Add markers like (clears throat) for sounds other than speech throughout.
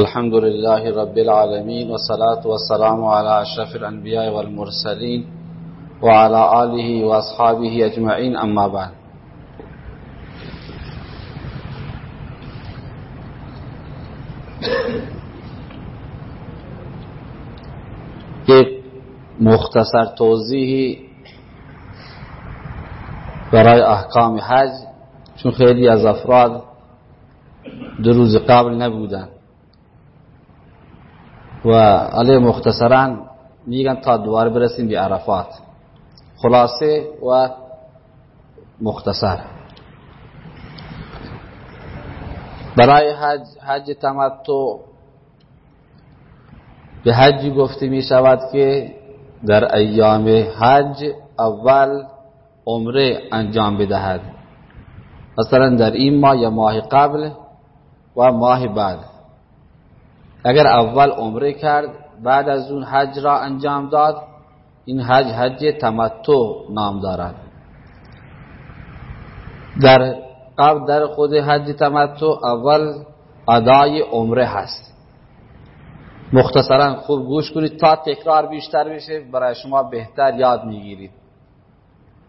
الحمد لله رب العالمين والصلاة والسلام على أشرف الأنبياء والمرسلين وعلى آله وأصحابه أجمعين أما بعد یک مختصر توضیحی برای احکام حج چون خیلی از افراد دو روز قبل نبودن و علی مختصرا میگن تا دوباره برسیم به عرفات. خلاصه و مختصر. برای حج حج تمتع به حج گفته می شود که در ایام حج اول عمره انجام بدهد. مثلا در این ماه یا ماه قبل و ماه بعد. اگر اول عمره کرد بعد از اون حج را انجام داد این حج حج تمتع نام دارد. در قبل در خود حج تمتع اول ادای عمره هست. مختصرا خوب گوش کنید تا تکرار بیشتر بشه برای شما بهتر یاد می‌گیرید.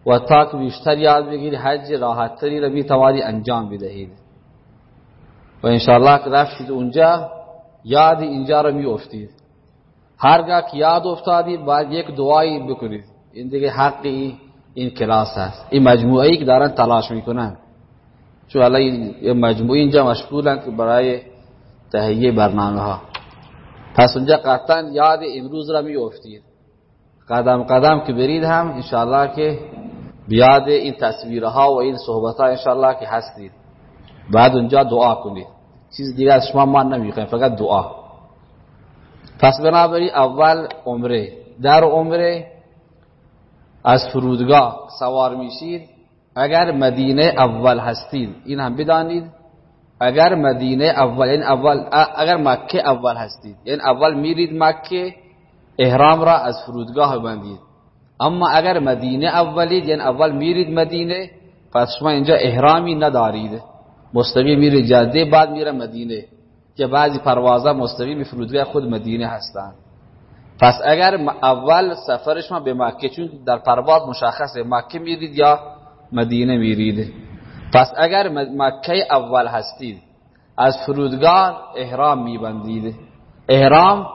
و تا که بیشتر یاد بگیرید حج راحت تری را می‌توانی انجام بدهید. و انشاءالله که رفتید اونجا یاد اینجا را می افتید هرگاه که یاد افتادید باید یک دعایی بکنید. این دیگه حقی این کلاس هست. این مجموعه ای که دارن تلاش می‌کنن. چون الان این مجموعه اینجا مشغولن که برای تهیه برنامه ها پس اونجا قطعا یاد امروز را می افتید قدم قدم که برید هم انشاءالله که بیاد این تصویرها و این صحبت انشاءالله که هستید. بعد اونجا دعا کنید. چیز دیگه از شما ما نمی‌خوایم فقط دعا. پس بنابراین اول عمره. در عمره از فرودگاه سوار میشید. اگر مدینه اول هستید این هم بدانید. اگر مدینه اول یعنی اول اگر مکه اول هستید یعنی اول میرید مکه احرام را از فرودگاه بندید اما اگر مدینه اولید یعنی اول میرید مدینه پس شما اینجا احرامی ندارید. مستقیم میره جاده بعد میره مدینه که بعضی پروازها مستقیم فرودگاه خود مدینه هستند پس اگر اول سفر شما به مکه چون در پرواز مشخصه مکه میرید یا مدینه میرید. پس اگر مکه اول هستید از فرودگاه احرام میبندید. احرام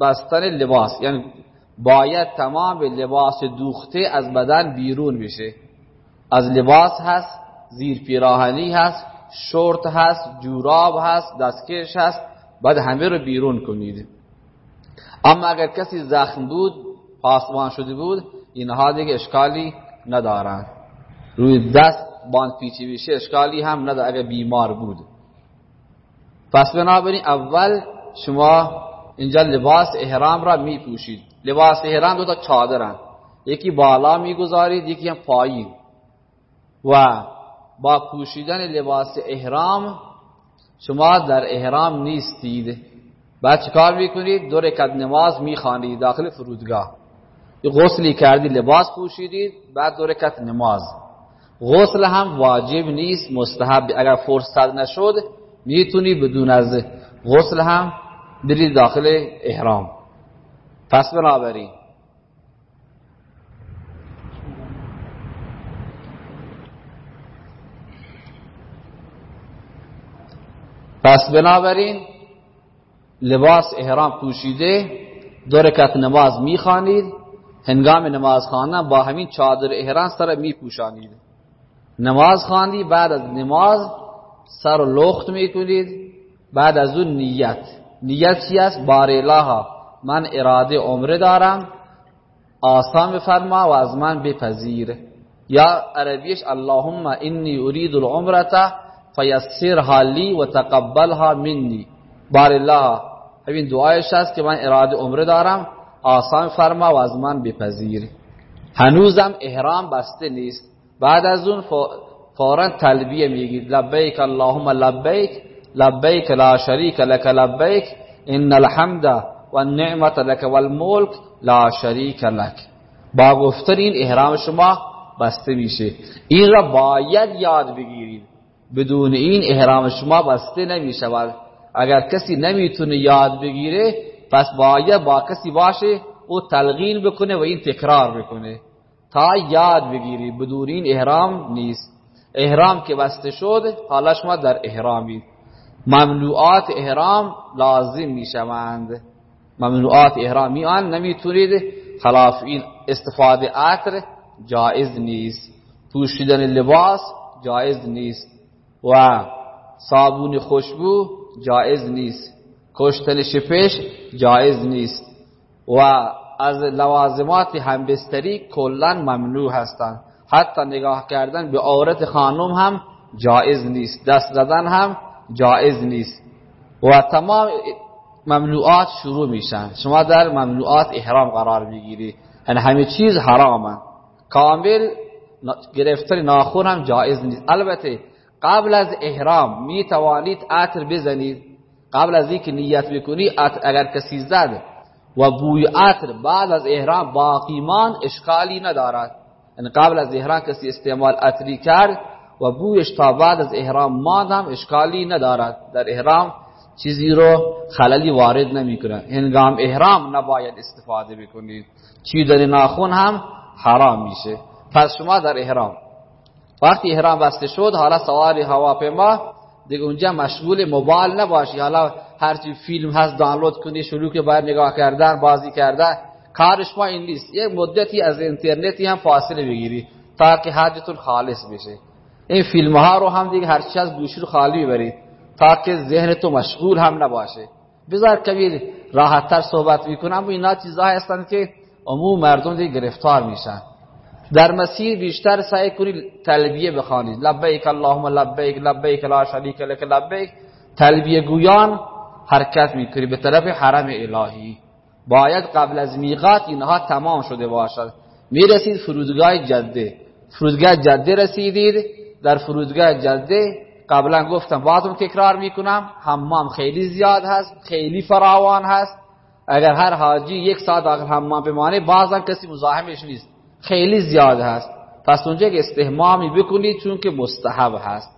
بستن لباس یعنی باید تمام لباس دوخته از بدن بیرون بشه. از لباس هست زیر پیراهنی هست شورت هست جوراب هست دستکش هست بعد همه رو بیرون کنید. اما اگر کسی زخم بود پاسبان شده بود اینها دیگه اشکالی ندارن. روی دست باند پیچی بشه اشکالی هم نداره اگر بیمار بود. پس بنابراین اول شما اینجا لباس احرام را می پوشید لباس احرام دو تا چادرن. یکی بالا می‌گذارید یکی هم پایین. و با پوشیدن لباس احرام شما در احرام نیستید. بعد چکار می‌کنید؟ دو رکعت نماز می‌خوانید داخل فرودگاه. غسلی کردید لباس پوشیدید بعد دو رکعت نماز. غسل هم واجب نیست مستحب. اگر فرصت نشد می‌تونی بدون از غسل هم برید داخل احرام. پس بنابراین پس بنابراین لباس احرام پوشیده دو رکعت نماز می‌خوانید هنگام نماز خواندن با همین چادر احرام سر میپوشانید. نماز خواندی بعد از نماز سر لخت می‌کنید بعد از اون نیت. نیت چی است؟ بار من اراده عمره دارم آسان بفرما و از من بپذیر یا عربیش اللهم انی ارید العمرته فیسرها لی و تقبلها منی بار الله همین دعایش هست که من اراده عمره دارم آسان فرما و از من بپذیر. هنوزم احرام بسته نیست. بعد از اون فورا تلبیه میگید لبیک اللهم لبیک لبیک لا شریک لك لبیک ان الحمد و النعمت لك والملک لا شریک لك با گفتن این احرام شما بسته میشه. این را باید یاد بگیرید. بدون این احرام شما بسته نمی شود. اگر کسی نمی‌تونه یاد بگیره پس باید با کسی باشه او تلقین بکنه و این تکرار بکنه. تا یاد بگیری بدون این احرام نیست. احرام که بسته شد حالا شما در احرامید ممنوعات احرام لازم می‌شوند ممنوعات احرامی آن نمی‌تونید خلاف این استفاده عطر جائز نیست. پوشیدن لباس جایز نیست. و صابون خوشبو جایز نیست. کشتن شپش جایز نیست. و از لوازمات همبستری کلا ممنوع هستند. حتی نگاه کردن به عورت خانم هم جایز نیست. دست زدن هم جایز نیست. و تمام ممنوعات شروع میشن. شما در ممنوعات احرام قرار می‌گیری. یعنی همه چیز حرامه. کامل گرفتن ناخون هم جایز نیست. البته قبل از احرام می توانید عطر بزنید. قبل از اینکه نیت بکنی اگر کسی زد و بوی عطر بعد از احرام باقیمان اشکالی ندارد. یعنی قبل از احرام کسی استعمال عطری کرد و بویش تا بعد از احرام ماند هم اشکالی ندارد. در احرام چیزی رو خللی وارد نمی‌کنه هنگام احرام نباید استفاده بکنید. چی در ناخون هم حرام میشه. پس شما در احرام وقتی احرام بسته شد حالا سوار هواپیما دیگه اونجا مشغول موبایل نباشی. حالا هرچی فیلم هست دانلود کنی شروع که باید نگاه کردن بازی کردن. کارش ما این نیست. یک مدتی از اینترنتی هم فاصله بگیری تا که حاجتون خالص بشه. این فیلم ها رو هم دیگه هرچی از گوشی رو خالی ببرید تا که ذهن تو مشغول هم نباشه. بذار کبیر راحت تر صحبت می‌کنم. اما اینا چیزها هستند که عموم مردم دیگه گرفتار میشن. در مسیر بیشتر سعی کنید تلبیه بخوانید. لبیک اللهم لبیک لبیک لا شریک لک لبیک. تلبیه گویان حرکت می‌کنید به طرف حرم الهی. باید قبل از میقات اینها تمام شده باشد. می‌رسید فرودگاه جده. فرودگاه جده رسیدید. در فرودگاه جده قبلا گفتم بازم تکرار می‌کنم. حمام خیلی زیاد هست خیلی فراوان هست. اگر هر حاجی یک ساعت داخل حمام بمانه بازم کسی مزاحمش نیست. خیلی زیاد هست. پس اونجا که استهمامی بکنید چون که مستحب هست.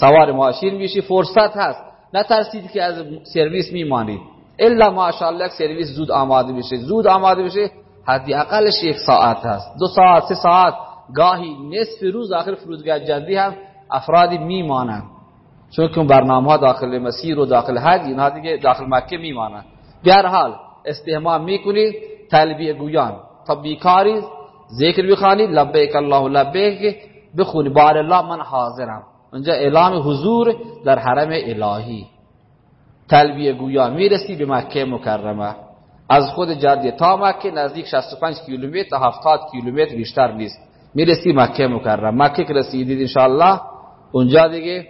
سوار ماشین میشی فرصت هست. نترسید که از سرویس میمانید. الا ماشاءالله سرویس زود آماده بشه زود آماده بشه حدی اقلش یک ساعت هست. دو ساعت سه ساعت. گاهی نصف روز داخل فرودگاه جدی هم افرادی میمانند. چون که برنامه داخل مسیر و داخل حج اینها دیگه داخل مکه میمانند. در حال استهمام می‌کنید. تلبیه گویان تا بیکاری ذکر بخوانید لبیک الله لبیک بخونی بار الله من حاضرم. اونجا اعلام حضور در حرم الهی. تلبیه گویان می‌رسی به مکه مکرمه. از خود جدی تا مکه نزدیک 65 کیلومتر تا 70 کیلومتر بیشتر نیست. می‌رسی مکه مکرمه. مکه که رسیدید انشاءالله اونجا دیگه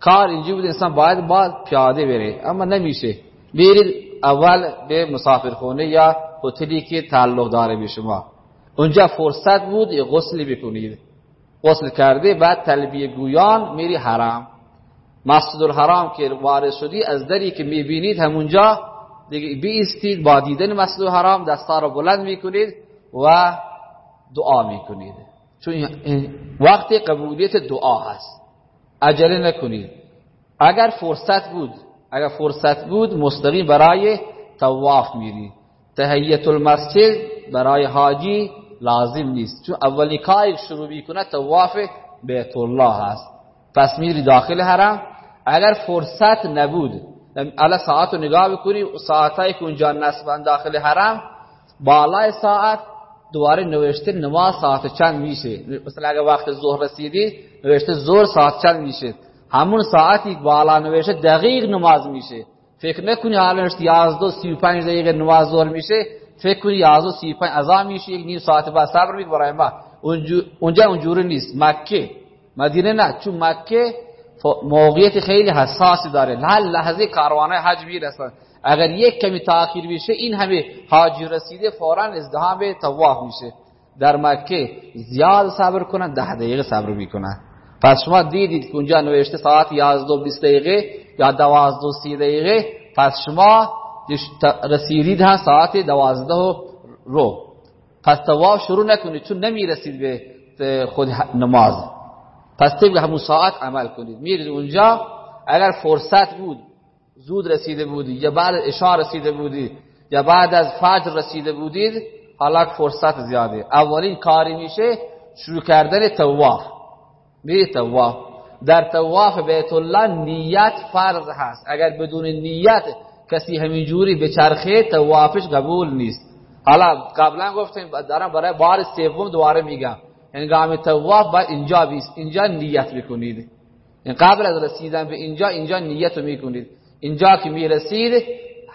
کار اینجا بود انسان باید باید پیاده بره. اما نمیشه. بیرید اول به مسافرخونه یا هتلی که تعلق داره به شما. اونجا فرصت بود یه غسل بکنید غسل کرده بعد تلبیه گویان میری حرام. مسجد الحرام که وارد شدی از دری که می‌بینید همونجا دیگه بیستید با دیدن مسجد الحرام دستا رو بلند می‌کنید و دعا می‌کنید. چون وقت قبولیت دعا هست عجله نکنید. اگر فرصت بود اگر فرصت بود مستقیم برای تواف میری تهیت المسجد برای حاجی لازم نیست. چون اولی کاری شروع می‌کنه تواف بیت الله هست پس میری داخل حرم. اگر فرصت نبود الا ساعت رو نگاه بکنی ساعتایی که اونجا نصبن داخل حرم بالای ساعت دوباره نوشته نماز ساعت چند میشه. مثلا اگر وقت ظهر رسیدی نوشته ظهر ساعت چند میشه. همون ساعتی بالا نوشته دقیق نماز میشه. فکر نکنی حالا نوشته 11 35 دقیقه نماز ظهر میشه. فکر کنی 11 35 اذان میشه یک نیم ساعت بعد صبر بید برای ما اونجا اونجوری نیست. مکه. مدینه نه. چون مکه موقعیت خیلی حساسی داره. هر لحظه کاروانه حج می‌رسن. اگر یک کمی تاخیر بشه این همه حاجی رسیده فورا ازدهام به طواف میشه. در مکه زیاد صبر کنن ده دقیقه صبر می‌کنن. پس شما دیدید که اونجا نوشته ساعت 11 20 دقیقه یا 12 30 دقیقه. پس شما رسیدید ها ساعت 12 رو. پس طواف شروع نکنید چون نمی‌رسید به خود نماز. پس طبق همون ساعت عمل کنید. میرید اونجا اگر فرصت بود زود رسیده بودی یا بعد اشار رسیده بودی یا بعد از فجر رسیده بودید حالا فرصت زیاده. اولین کاری میشه شروع کردن تواف می تواف در تواف بیت الله نیت فرض هست. اگر بدون نیت کسی همینجوری به چرخه توافش قبول نیست. حالا قبلا گفتیم دارم برای بار سوم دوباره میگم. هنگام تواف باید اینجا بیست. اینجا نیت بکنید این قبل از رسیدن به اینجا اینجا نیت رو می‌کنید. اینجا که می‌رسید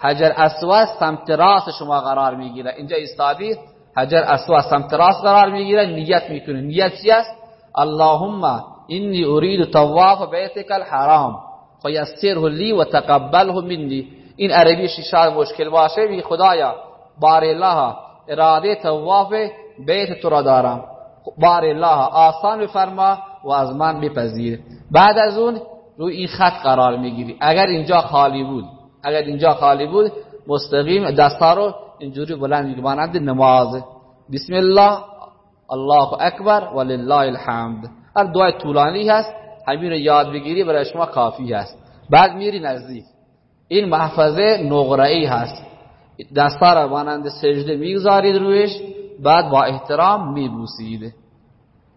حجر اسود سمت راست شما قرار می‌گیره. اینجا استادی حجر اسود سمت راست قرار می‌گیره نیت می‌کنید. نیت چی است؟ اللهم انی اريد طواف بیتک الحرام. فیسره لی و تقبله منی. این عربی شاید مشکل باشه بی خدایا بار الله اراده طواف بیت تو را دارم. بار الله آسان بفرما و از من بپذیر. بعد از اون روی این خط قرار می‌گیری. اگر اینجا خالی بود اگر اینجا خالی بود مستقیم دستا رو اینجوری بلند میگی. نماز. بسم الله الله اکبر ولله الحمد. هر دعای طولانی هست همین رو یاد بگیری برای شما کافی هست. بعد میری نزدیک. این محفظه نقره‌ای هست. دستا را مانند سجده می‌گذارید رویش بعد با احترام میبوسید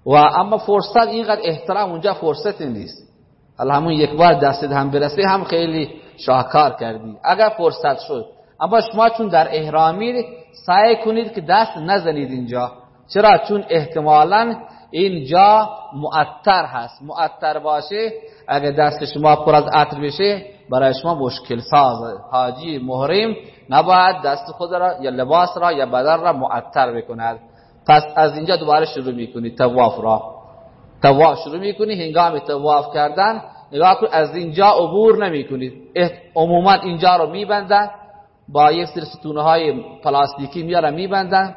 و اما فرصت اینقدر احترام اونجا فرصت نیست. همون یک بار دستت هم برسه هم خیلی شاهکار کردی. اگر فرصت شد. اما شما چون در احرامی سعی کنید که دست نزنید اینجا. چرا؟ چون احتمالا اینجا معطر هست. معطر باشه اگر دست شما پر از عطر بشه برای شما مشکل سازه حاجی محرم نباید دست خود را یا لباس را یا بدن را معطر بکند. پس از اینجا دوباره شروع می‌کنی تواف را. تواف شروع می‌کنی هنگام تواف کردن نگاه کن از اینجا عبور نمی‌کنید عموما اینجا رو میبندن با یک سری ستونه های پلاستیکی میارن میبندن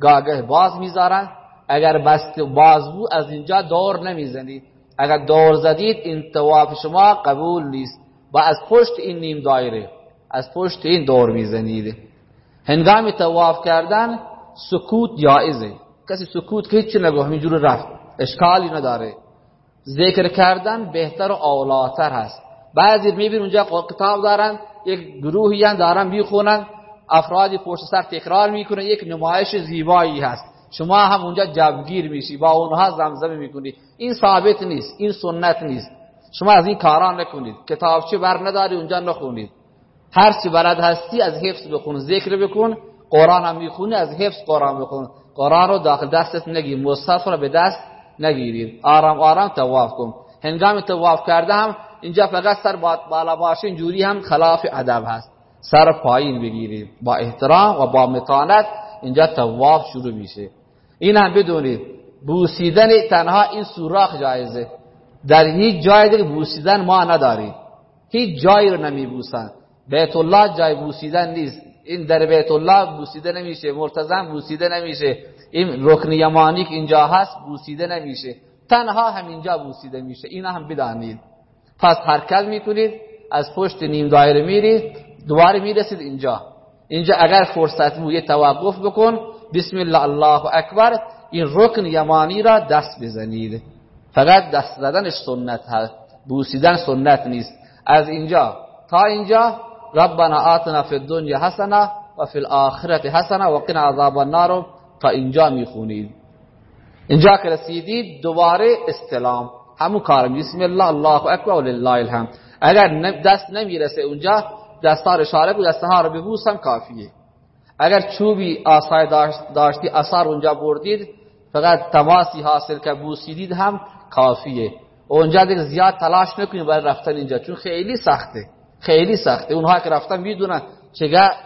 گاگه باز می‌ذارن. اگر بست باز بود از اینجا دور نمی‌زنید اگر دور زدید این تواف شما قبول نیست. با از پشت این نیم دایره از پشت این دور می‌زنید هنگام تواف کردن سکوت جایزه. کسی سکوت که هیچ نگو همینجور رفت. اشکالی نداره. ذکر کردن بهتر و اولاتر هست. بعضی میبین اونجا کتاب دارن یک گروهی دارن می‌خونن افرادی پشت سر تکرار می‌کنه یک نمایش زیبایی هست. شما هم اونجا جبگیر میشی با اونها زمزمه می‌کنی. این ثابت نیست این سنت نیست. شما از این کاران نکنید. کتابچه بر نداری اونجا نخونید. هر چی برد هستی از حفظ بخون ذکر بکن قرآن هم می‌خونی از حفظ قرآن بخون. قرآن رو داخل دستت نگیر مصحف رو به دست نگیرید. آرام آرام تواف کن. هنگام تواف کرده هم اینجا فقط سر بالا باشه اینجوری هم خلاف ادب هست. سر پایین بگیرید. با احترام و با متانت اینجا تواف شروع میشه. این هم بدونید بوسیدن تنها این سوراخ جایزه. در هیچ جای دیگه بوسیدن ما نداریم. هیچ جایی رو نمیبوسن. بیت الله جای بوسیدن نیست. این در بیت الله بوسیده نمیشه مرتضم بوسیده نمیشه. این رکن یمانی که اینجا هست بوسیده نمیشه. تنها همینجا بوسیده میشه. اینا هم بدانید. پس حرکت می‌کنید از پشت نیم دایره میرید دوباره می‌رسید اینجا. اینجا اگر فرصت بود یه توقف بکن. بسم الله الله اکبر. این رکن یمانی را دست بزنید. فقط دست زدنش سنت هست بوسیدن سنت نیست. از اینجا تا اینجا ربنا آتنا فی الدنیا حسنه و فی الاخرت حسنه و قنا عذاب النار. تا اینجا می‌خونید. اینجا که رسیدید دوباره استلام. همون کار. بسم الله الله اکبر و لله الحمد. اگر دست نمی‌رسه اونجا دستار اشاره بود دستها رو ببوسم کافیه. اگر چوبی آسای داشتی اثر اونجا بردید فقط تماسی حاصل که بوسیدید هم کافیه. اونجا دیگه زیاد تلاش نکنید برای رفتن اینجا چون خیلی سخته. خیلی سخته. اونها که رفتن می‌دونن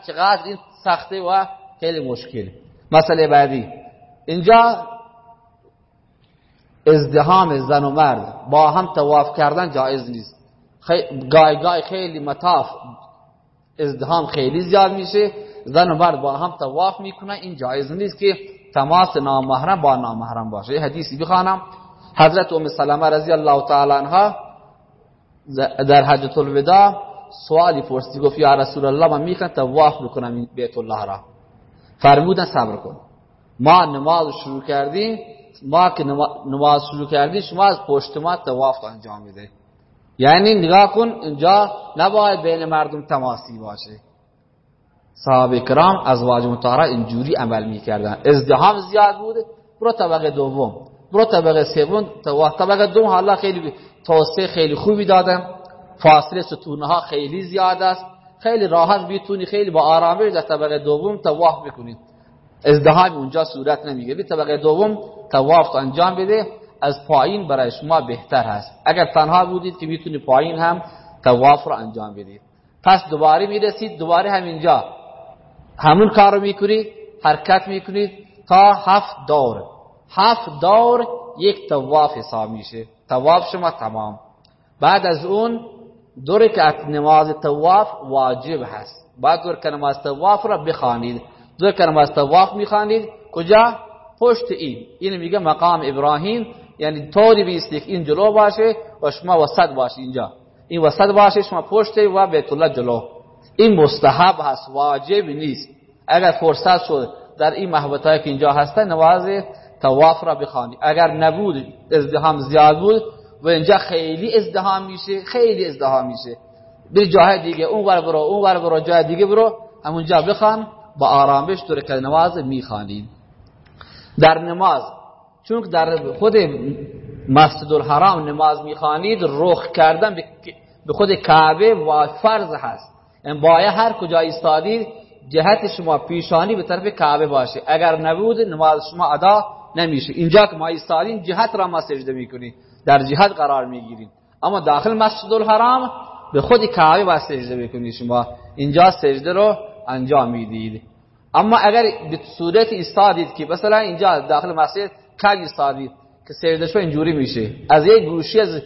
چقدر این سخته و خیلی مشکل. مسئله بعدی. اینجا ازدهام زن و مرد. با هم تواف کردن جایز نیست. گای گای خیلی مطاف. ازدهام خیلی زیاد میشه. زن و مرد با هم تواف می‌کنن. این جایز نیست که تماس نامحرم با نامحرم باشه. حدیثی بخوانم. حضرت ام سلمه رضی الله تعالی عنها در حجت الوداع سوالی پرسید گفت یا رسول الله من می‌خوام تواف بکنم بیت الله را. فرمودن صبر کن. ما نماز شروع کردیم ما که نماز شروع کردیم شما از پشت ما تواف انجام میده. یعنی نگاه کن اینجا نباید بین مردم تماسی باشه. صحابه کرام از واجب مطهره اینجوری عمل می‌کردن. ازدهام زیاد بود برو طبقه دوم. برو طبقه سوم. طبقه دوم حالا خیلی توسعه خیلی خوبی دادن فاصله ستونها خیلی زیاد است. خیلی راحت بیتونی خیلی با آرامش در طبقه دوم تواف بکنید ازدهام اونجا صورت نمی‌گیره. طبقه دوم تواف انجام بده از پایین برای شما بهتر هست. اگر تنها بودید که می‌تونی پایین هم تواف رو انجام بدید پس دوباره می‌رسید دوباره همینجا. همون کار رو می‌کنید حرکت می‌کنید تا هفت دور. هفت دور یک تواف حساب میشه. تواف شما تمام. بعد از اون دو رکعت نماز تواف واجب هست. بعد دو رکعت نماز تواف را بخوانید. دو رکعت نماز تواف می‌خوانید. کجا؟ پشت این. این میگه مقام ابراهیم. یعنی طوری بیستی که این جلو باشه و شما وسط باشه اینجا. این وسط باشه شما پشت و بیت الله جلو. این مستحب هست واجب نیست. اگر فرصت شد در این محبتایی که اینجا هستن نماز تواف را بخوانی. اگر نبود ازدهام زیاد بود و اینجا خیلی ازدهام میشه خیلی ازدهام میشه. بری جای دیگه اون ور برو اون ور برو جای دیگه برو همونجا بخوان با آرامش تو که نماز می‌خوانید در نماز چون در خود مسجد الحرام نماز می‌خوانید رخ کردن به خود کعبه و فرض هست. این باید هر کجا ایستادید جهت شما پیشانی به طرف کعبه باشه. اگر نبود نماز شما ادا نمیشه. اینجا که ما ایستادیم جهت را ما سجده می‌کنیم در جهت قرار می‌گیریم. اما داخل مسجد الحرام به خود کعبه با سجده می‌کنید شما اینجا سجده رو انجام می‌دید. اما اگر به صورت ایستادید که مثلا اینجا داخل مسجد کج ایستادید که سجده شو اینجوری میشه. از یک گوشی از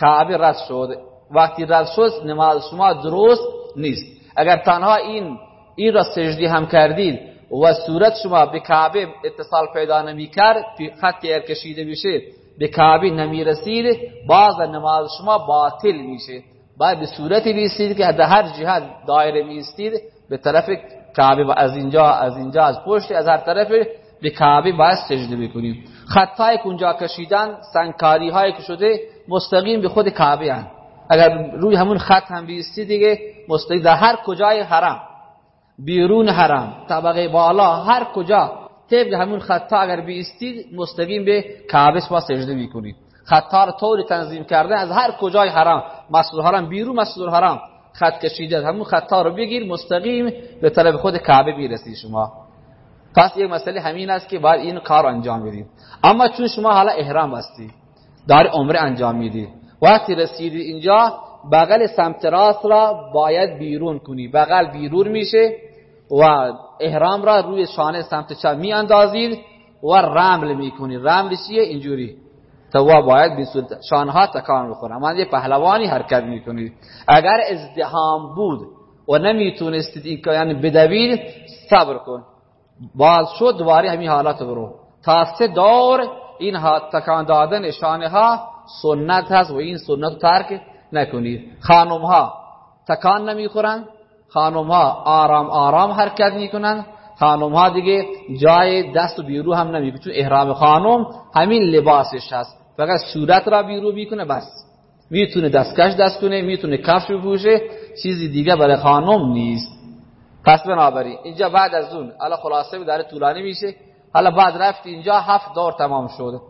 کعبه رد شد. وقتی رد شد نماز شما درست نیست. اگر تنها این این را سجدی هم کردید و صورت شما به کعبه اتصال پیدا نمی کرد خط که کشیده میشه به کعبه نمی رسید باز نماز شما باطل میشه باید به صورتی بیستید که در هر جهت دایره میستید به طرف کعبه و از اینجا از اینجا از پشت از هر طرف به کعبه باید سجده بکنیم خطای که اونجا کشیدن سنگکاری هایی که شده مستقیم به خود کعبه هن. اگر روی همون خط هم بیستی دیگه مستقیم در هر کجای حرم بیرون حرم. طبقه بالا. هر کجا. طبق همون خطا اگر بیستید مستقیم به کعبه با سجده می‌کنید. خطا رو طوری تنظیم کرده از هر کجای حرم مسجد حرم بیرون مسجد حرم خط کشیده همون خطا رو بگیر مستقیم به طرف خود کعبه بیرسی شما. پس یک مسئله همین است که باید این کار انجام بدید. اما چون شما حالا احرام هستی دار عمره انجام میدی. وقتی رسیدی اینجا بغل سمت راست را باید بیرون کنی. بغل بیرون میشه. و احرام را روی شانه سمت چپ می اندازید و رمل می‌کنی رمل چیه؟ اینجوری. تو باید به صورت ها تکان بخوره. اما یه پهلوانی حرکت می‌کنید. اگر ازدهام بود و نمی‌تونستید این یعنی بدوید صبر کن. باز شد دوباره همین حالات برو. تا سه دور این تکان دادن شانه ها سنت هست و این سنت ترک نکنید. خانم ها تکان نمی‌خورن. خانم ها آرام آرام حرکت می‌کنن. خانم ها دیگه جای دست و بیرو هم نمی‌کنه چون احرام خانم همین لباسش هست. فقط صورت را بیرو می‌کنه بس. می‌تونه دستکش دست کنه می‌تونه کفش بپوشه چیزی دیگه برای خانم نیست. پس بنابراین اینجا بعد از اون حالا خلاصه داره طولانی میشه. حالا بعد رفت اینجا هفت دور تمام شده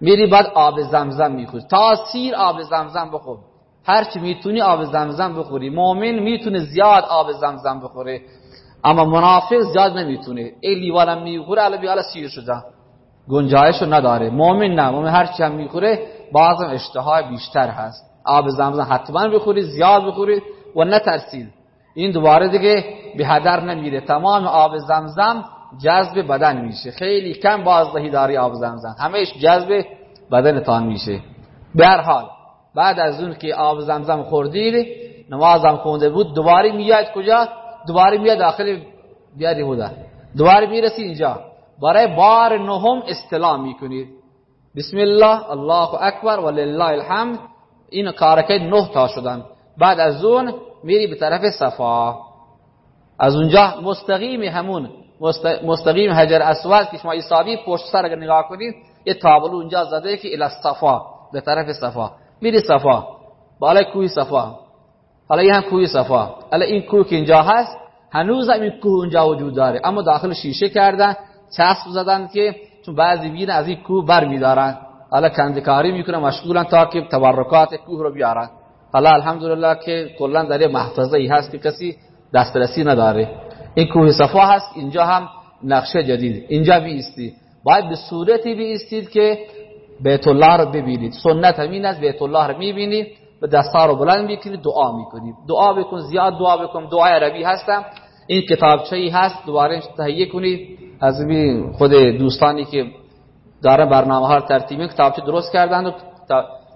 میری بعد آب زمزم می‌خوری. تاثیر آب زمزم بخور. هرچی می‌تونی آب زمزم بخوری. مؤمن می‌تونه زیاد آب زمزم بخوره اما منافق زیاد نمی‌تونه. این لیوانم می‌خوره الان بیالا سیر شده. گنجایشو نداره. مؤمن نه مؤمن هرچی هم می‌خوره بازم اشتهای بیشتر هست. آب زمزم حتما بخوری زیاد بخوری و نترسید این دوباره دیگه به هدر نمیره. تمام آب زمزم جذب بدن میشه. خیلی کم بازدهی داری آب زمزم. همهش جذب بدنتان میشه. به هر حال بعد از اون که آب زمزم خوردید نمازم خونده بود دوباره میاد کجا؟ دوباره میاد داخل بیاری بوده. دوباره می‌رسی اینجا. برای بار نهم استلام می‌کنید بسم الله الله اکبر ولله الحمد. این کارکه نه تا شدن. بعد از اون میری به طرف صفا. از اونجا مستقیم همون مستقیم حجر اسود که شما ایستادی پشت سر اگر نگاه کنید یه تابلو اونجا زده که الی صفا به طرف صفا. میری صفا بالای کوه صفا حالا این هم کوه صفا حالا این کوه که اینجا هست هنوز هم این کوه اونجا وجود داره اما داخل شیشه کردن چسب زدن که چون بعضی بین از این کوه بر میدارن حالا کندکاری می‌کنن مشغولن تا که تبرکات کوه رو بیارن حالا الحمدلله که کلا در محفظه ای هست که کسی دسترسی نداره این کوه صفا هست اینجا هم نقشه جدید اینجا بیستی باید به صورتی بیستید که بیت الله رو ببینید. سنت همین است بیت الله رو می‌بینید. به دستا رو بلند می‌کنید دعا می‌کنید. دعا بکن زیاد دعا بکن. دعای عربی هستم. این کتابچه ای هست دوباره تهیه کنید. از خود دوستانی که داره برنامه ها ترتیب کتابچه درست کردن و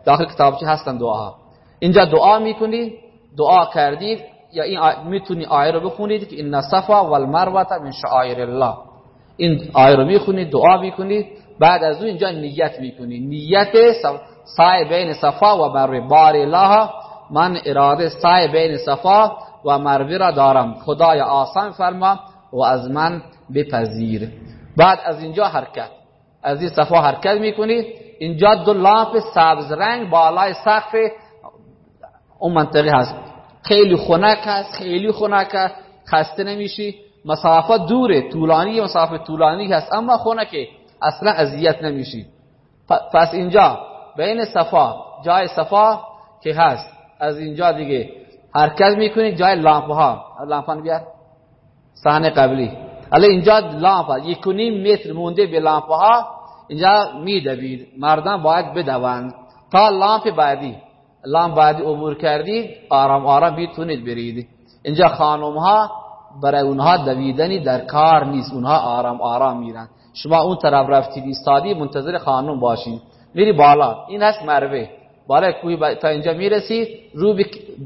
داخل کتابچه هستن دعا اینجا دعا می‌کنید. دعا کردید. یا این می‌تونی آیه رو بخونید که ان صفا والمروه من شعائر الله این آیه رو می‌خونید دعا می‌کنید. بعد از اون اینجا نیت می‌کنید نیت سای بین صفا و مروه بار الله من اراده سای بین صفا و مروه را دارم. خدای آسان فرما و از من بپذیر. بعد از اینجا حرکت. از این صفا حرکت می‌کنید اینجا دو لامپ سبز رنگ بالای سقف اون منطقه هست. خیلی خنک هست خیلی خنک هست. خسته نمیشی. مسافت دوره طولانی مسافت طولانی هست. اما خنکه. اصلا اذیت نمیشی. پس اینجا بین صفا جای صفا که هست. از اینجا دیگه حرکت می‌کنید جای لامپ ها لامپ بیار صحنه قبلی. حالا اینجا لامپ یک متر مونده به لامپ ها اینجا میدوید. مردم باید بدوند. تا لامپ بعدی. لامپ بعدی عبور کردید آرام آرام بیتونید برید. اینجا خانم ها برای اونها دویدنی در کار نیست. اونها آرام آرام میرن. شما اون طرف رفتید ایستادی منتظر خانم باشید میری بالا. این هست مروه. بالا کوی تا اینجا می‌رسید رو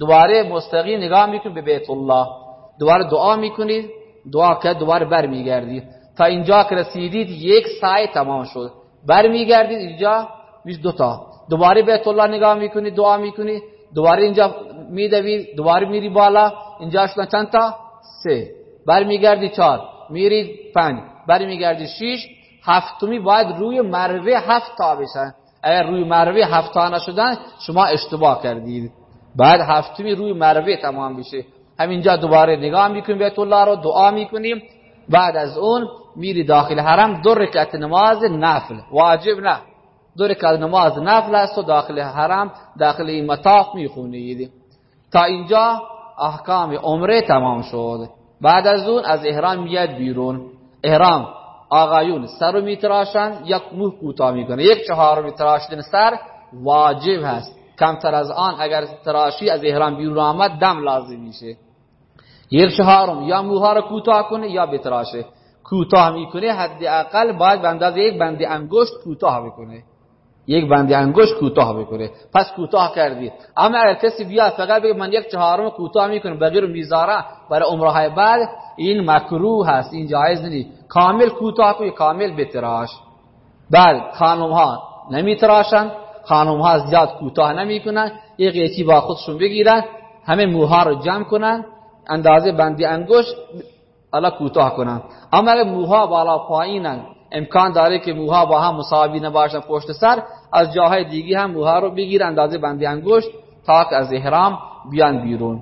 دوباره مستقیم نگاه می‌کنید به بیت الله دوباره دعا می‌کنید دعا کرد دوباره برمیگردید تا اینجا که رسیدید یک سایه تمام شد. برمیگردید اینجا میش دوتا دوباره بیت الله نگاه می‌کنید دعا می‌کنید دوباره اینجا میدوید دوباره میری بالا. اینجا شدن چند تا؟ سه. برمیگردی چهار. میری پنج. برمیگردی شش هفتمی باید روی مروه هفت تا بشن. اگر روی مروه هفت تا نشدن شما اشتباه کردید. بعد هفتمی روی مروه تمام بشه. همینجا دوباره نگاه می‌کنیم بیت الله رو دعا می‌کنیم. بعد از اون میری داخل حرم دو رکعت نماز نفل. واجب نه. دو رکعت نماز نفل است و داخل حرم داخل این مطاف می‌خونید. تا اینجا احکام عمره تمام شد. بعد از اون از احرام میاد بیرون. احرام آقایون سر میتراشن یک موه کوتاه می‌کنه. یک چهار رو میتراشدن سر واجب هست. کمتر از آن اگر تراشی از احرام بیرون آمد دم لازم میشه. یک چهارم یا موها رو کوتاه کنه یا بتراشه. کوتاه می‌کنه حد اقل باید به اندازه یک بند انگشت کوتاه بکنه. یک بند انگشت کوتاه بکنه. پس کوتاه کردی. اما اگر کسی بیاد فقط بگه من یک چهارم کوتاه می‌کنم بغیر می‌ذاره برای عمره بعد این مکروه هست این جایز نیست. کامل کوتاه کنی کامل بتراش. بعد خانم ها نمیتراشن خانم ها زیاد کوتاه نمی‌کنن. یک یکی با خودشون بگیرن همه موها رو جمع کنن اندازه بندی انگشت الا کوتاه کنن. اما اگر موها بالا پایینن امکان داره که موها با هم مساوی نباشن پشت سر از جاهای دیگی هم موها رو بگیر اندازه بندی انگشت تا از احرام بیان بیرون.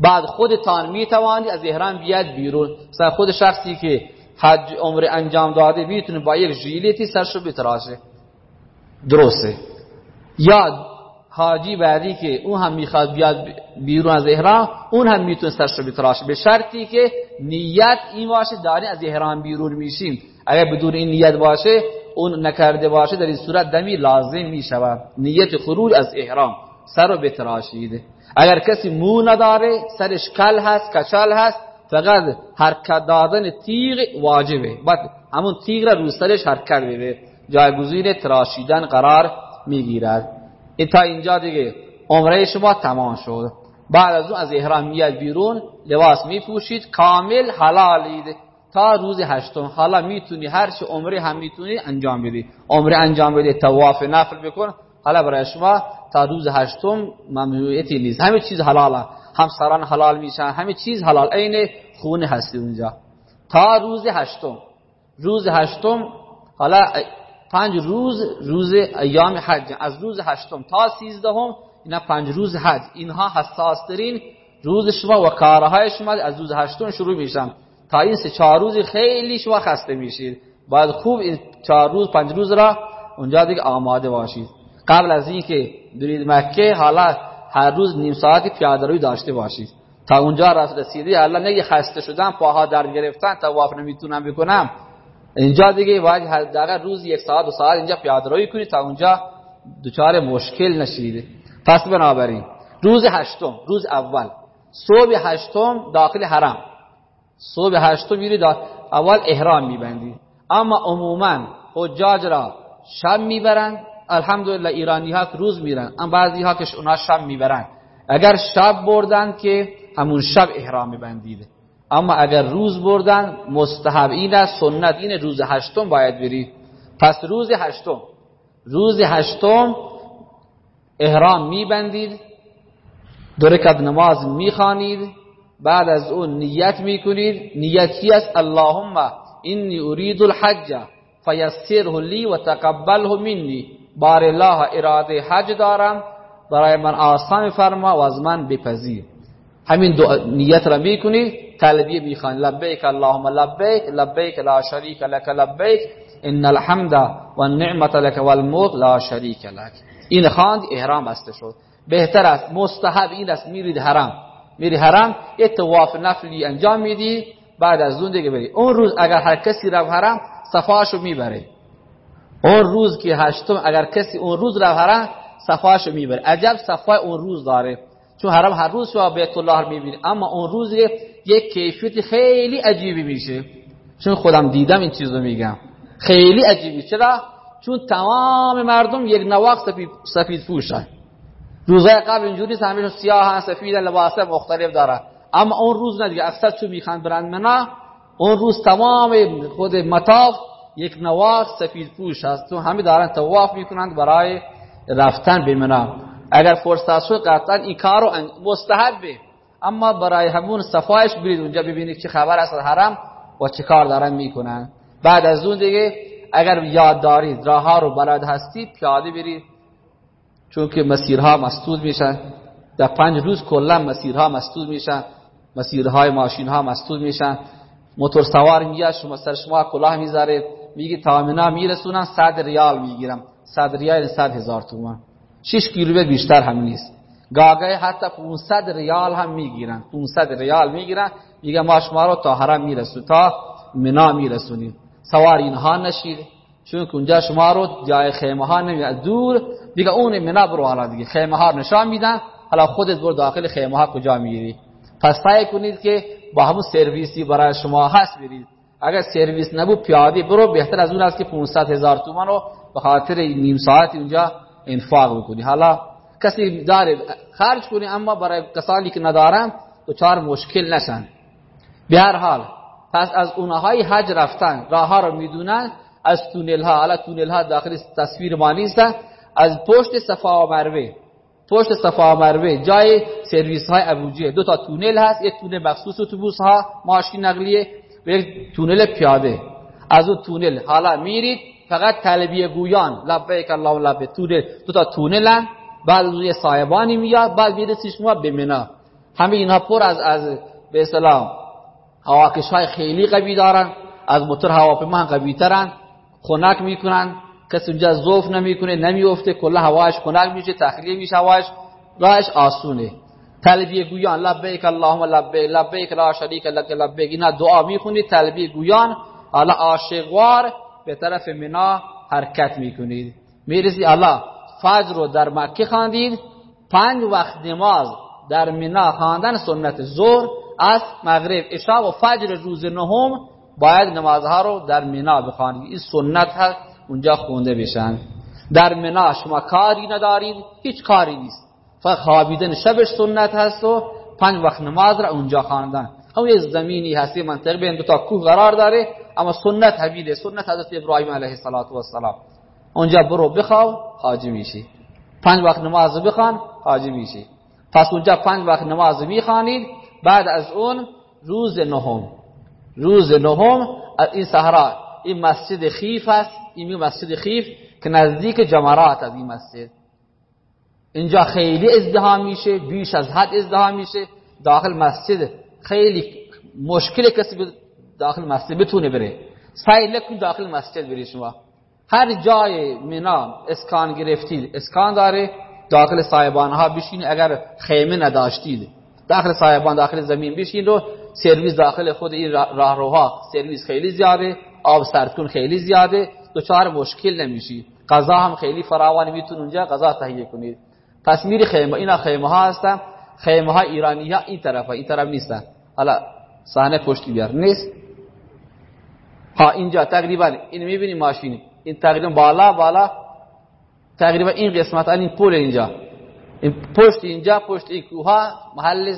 بعد خودتان می توانید از احرام بیاد بیرون. مثلا خود شخصی که حج عمر انجام داده می‌تونه با یک ژیلتی سرشو بتراشه. درسته. یا حاجی بعدی که اون هم می‌خواد بیاد بیرون از احرام اون هم می‌تونه سرشو بتراشه به شرطی که نیت این باشه داری از احرام بیرون میشیم اگر بدون این نیت باشه اون نکرده باشه در این صورت دمی لازم می‌شود. نیت خروج از احرام. سر رو بتراشید. اگر کسی مو نداره سرش کل هست کچل هست فقط حرکت دادن تیغ واجبه. بعد همون تیغ را رو سرش حرکت بده. جایگزین تراشیدن قرار می‌گیرد. این تا اینجا دیگه عمره شما تمام شد. بعد از اون از احرام میاد بیرون لباس میپوشید کامل حلالید. تا روز هشتم. حالا می‌تونی هر چه عمره هم می‌تونی انجام بدی. عمره انجام بدی تواف نفل بکن. حالا برای شما تا روز هشتم ممنوعیتی نیست. همه چیز حلاله هم سران حلال میشن. همه چیز حلال. عین خونه هستی اونجا. تا روز هشتم. روز هشتم حالا پنج روز روز ایام حج. از روز هشتم تا سیزدهم اینا پنج روز حج. اینها حساس ترین روز شما و کارهای شما. از روز هشتم شروع میشن تا این سه چهار روز خیلی شما خسته میشید. باید خوب این چهار روز پنج روز را اونجا دیگه آماده باشید. قبل از اینکه برید مکه حالا هر روز نیم ساعتی پیاده روی داشته باشید. تا اونجا رسیدی الله نگه خسته شدن پاها در گرفتن طواف نمی‌تونم بکنم. اینجا دیگه باید حداقل روز یک ساعت دو ساعت اینجا پیاده روی کنید تا اونجا دچار مشکل نشید پس بنابراین روز هشتم روز اول صبح هشتم داخل حرم. صبح هشتم میری اول احرام میبندی. اما عموما حجاج را شب می‌برند الحمدلله ایرانی ها روز میرن. اما بعضی ها که اونا شب می‌برن. اگر شب بردن که همون شب احرام میبندید. اما اگر روز بردن مستحب این است سنت این روز هشتم باید برید پس روز هشتم. روز هشتم احرام میبندید دو رکعت نماز می‌خوانید بعد از اون نیت می‌کنید. نیتی است؟ اللهم انی ارید الحج فیسره لی و تقبله منی. بار الله اراده حج دارم. برای من آسان فرما و از من بپذیر. همین دو نیت را می‌کنید تلبیه می‌خوان لبیک اللهم لبیک لبیک لا شریک لك لبیک ان الحمد و النعمت لك والملك لا شریک لك این خواند احرام بسته شد. بهتر است مستحب این است میرید حرم میری حرم یه طواف نفلی انجام میدی بعد از اون دیگه بری. اون روز اگر هر کسی رو حرم صفاشو می‌بره. اون روز که هشتم اگر کسی اون روز رو حرم صفاشو می‌بره. عجب صفای اون روز داره. چون حرم هر روز شما بیت الله می‌بینی. اما اون روز یک کیفیت خیلی عجیبی میشه. چون خودم دیدم این چیزو میگم. خیلی عجیبی. چرا؟ چون تمام مردم یک نواق سفید, سفید پوشن روزای قبل اینجوری همیشه سیاه هست سفید لباس مختلف داره اما اون روز نه دیگه. اکثر چون می‌خوان برند منا اون روز تمام خود مطاف یک نواق سفید پوش هست. تو همه دارن تواف می‌کنند برای رفتن به منا اگر فرصت شد قطعا این کارو مستحبه اما برای همون صفایش برید اونجا ببینید چه خبر است حرم و چه کار دارن می‌کنن. بعد از اون دیگه اگر یاد دارید راه ها رو بلد هستید پیاده برید. چون که مسیرها مسدود میشن. در پنج روز کلا مسیرها مسدود میشن. مسیرهای ماشین ها مسدود میشن. موتور سوار میاد شما سر شما کلاه می‌ذاره. میگی تا منا میرسونن 100 ریال می‌گیرم. 100 ریال 100 هزار تومان. 6 کیلومتر بیشتر هم نیست. گاگه حتی 500 ریال هم می‌گیرن. 500 ریال می‌گیرن. میگه ما شما رو تا حرم میرسون تا منا میرسونیم. سوار اینها نشید چون اونجا شما رو جای خیمه ها نمیاد دور. دیگه اون منا برو حالا دیگه. خیمه ها نشان میدن. حالا خودت برو داخل خیمه ها کجا می‌گیری. پس سعی کنید که با همون سرویسی برای شما هست برید. اگر سرویس نبود پیاده برو. بهتر از اون است که 500 هزار تومان رو به خاطر نیم ساعت اونجا انفاق بکنی. حالا کسی داره خرج کنی اما برای کسانی که ندارن چهار مشکل نشن. به هر حال پس از اونهای حج رفتن راه ها رو می‌دونن از تونل ها حالا تونل ها داخل تصویر ما نیستن از پشت صفا و مروه. پشت صفا و مروه جای سرویس های ابوجه دو تا تونل هست یک تونل مخصوص اتوبوس ها ماشین نقلیه و یک تونل پیاده. از اون تونل حالا میرید فقط تلبیه گویان. لبیک الله لبیک تونل دو تا تونلن بعد روی سایبانی میاد. بعد می‌رسی شما به منا همه اینها پر از از به اصطلاح هواکش های خیلی قوی دارن. از موتور هواپیما هم قوی ترن. خنک می‌کنن. کسی اونجا زوف نمی‌کنه نمیفته کل هواش خنک میشه تخلیه میشه هواش. راهش آسونه. تلبیه گویان. لبیک اللهم لبیک لبیک لا شریک لک لبیک. اینا دعا می‌خونید تلبیه گویان. حالا عاشقوار به طرف منا حرکت می‌کنید. می‌رسی الله فجر رو در مکه خواندید پنج وقت نماز در منا خواندن سنت ظهر. از مغرب عشاء و فجر روز نهم باید نمازها رو در منا بخوانید. این سنت هست اونجا خونده بشن. در منا شما کاری ندارید هیچ کاری نیست. فقط خوابیدن شبش سنت هست و پنج وقت نماز را اونجا خواندن. هم یه زمینی هستی منطقه بین دو تا کوه قرار داره اما سنت حبیله سنت حضرت ابراهیم علیه السلام اونجا برو بخواب حاجی میشی. پنج وقت نماز بخوان حاجی میشی. پس اونجا پنج وقت نماز می‌خوانید. بعد از اون روز نهم. روز نهم این صحرا. این مسجد خیف است. این مسجد خیف که نزدیک جمرات از این مسجد. اینجا خیلی ازدهام میشه بیش از حد ازدهام میشه. داخل مسجد خیلی مشکل کسی داخل مسجد بتونه بره. سعی نکن داخل مسجد بری شما. هر جای منا اسکان گرفتید اسکان داره داخل سایبان ها بشین. اگر خیمه نداشتید داخل سایبان داخل زمین بشین رو سرویس داخل خود این راهروها. سرویس خیلی زیاده آب سردکن خیلی زیاده چهار مشکل نمیشی. غذا هم خیلی فراوان میتون اونجا غذا تهیه کنید پس میری خیمه اینا خیمه ها هستن. خیمه ها ایرانی ها این طرف ها. این طرف نیستن. حالا صحنه پشتی بیار. نیست. ها اینجا تقریبا این می‌بینی ماشین این تقریبا بالا بالا. تقریبا این قسمت این پول اینجا. این پشت اینجا پشت این کوها محل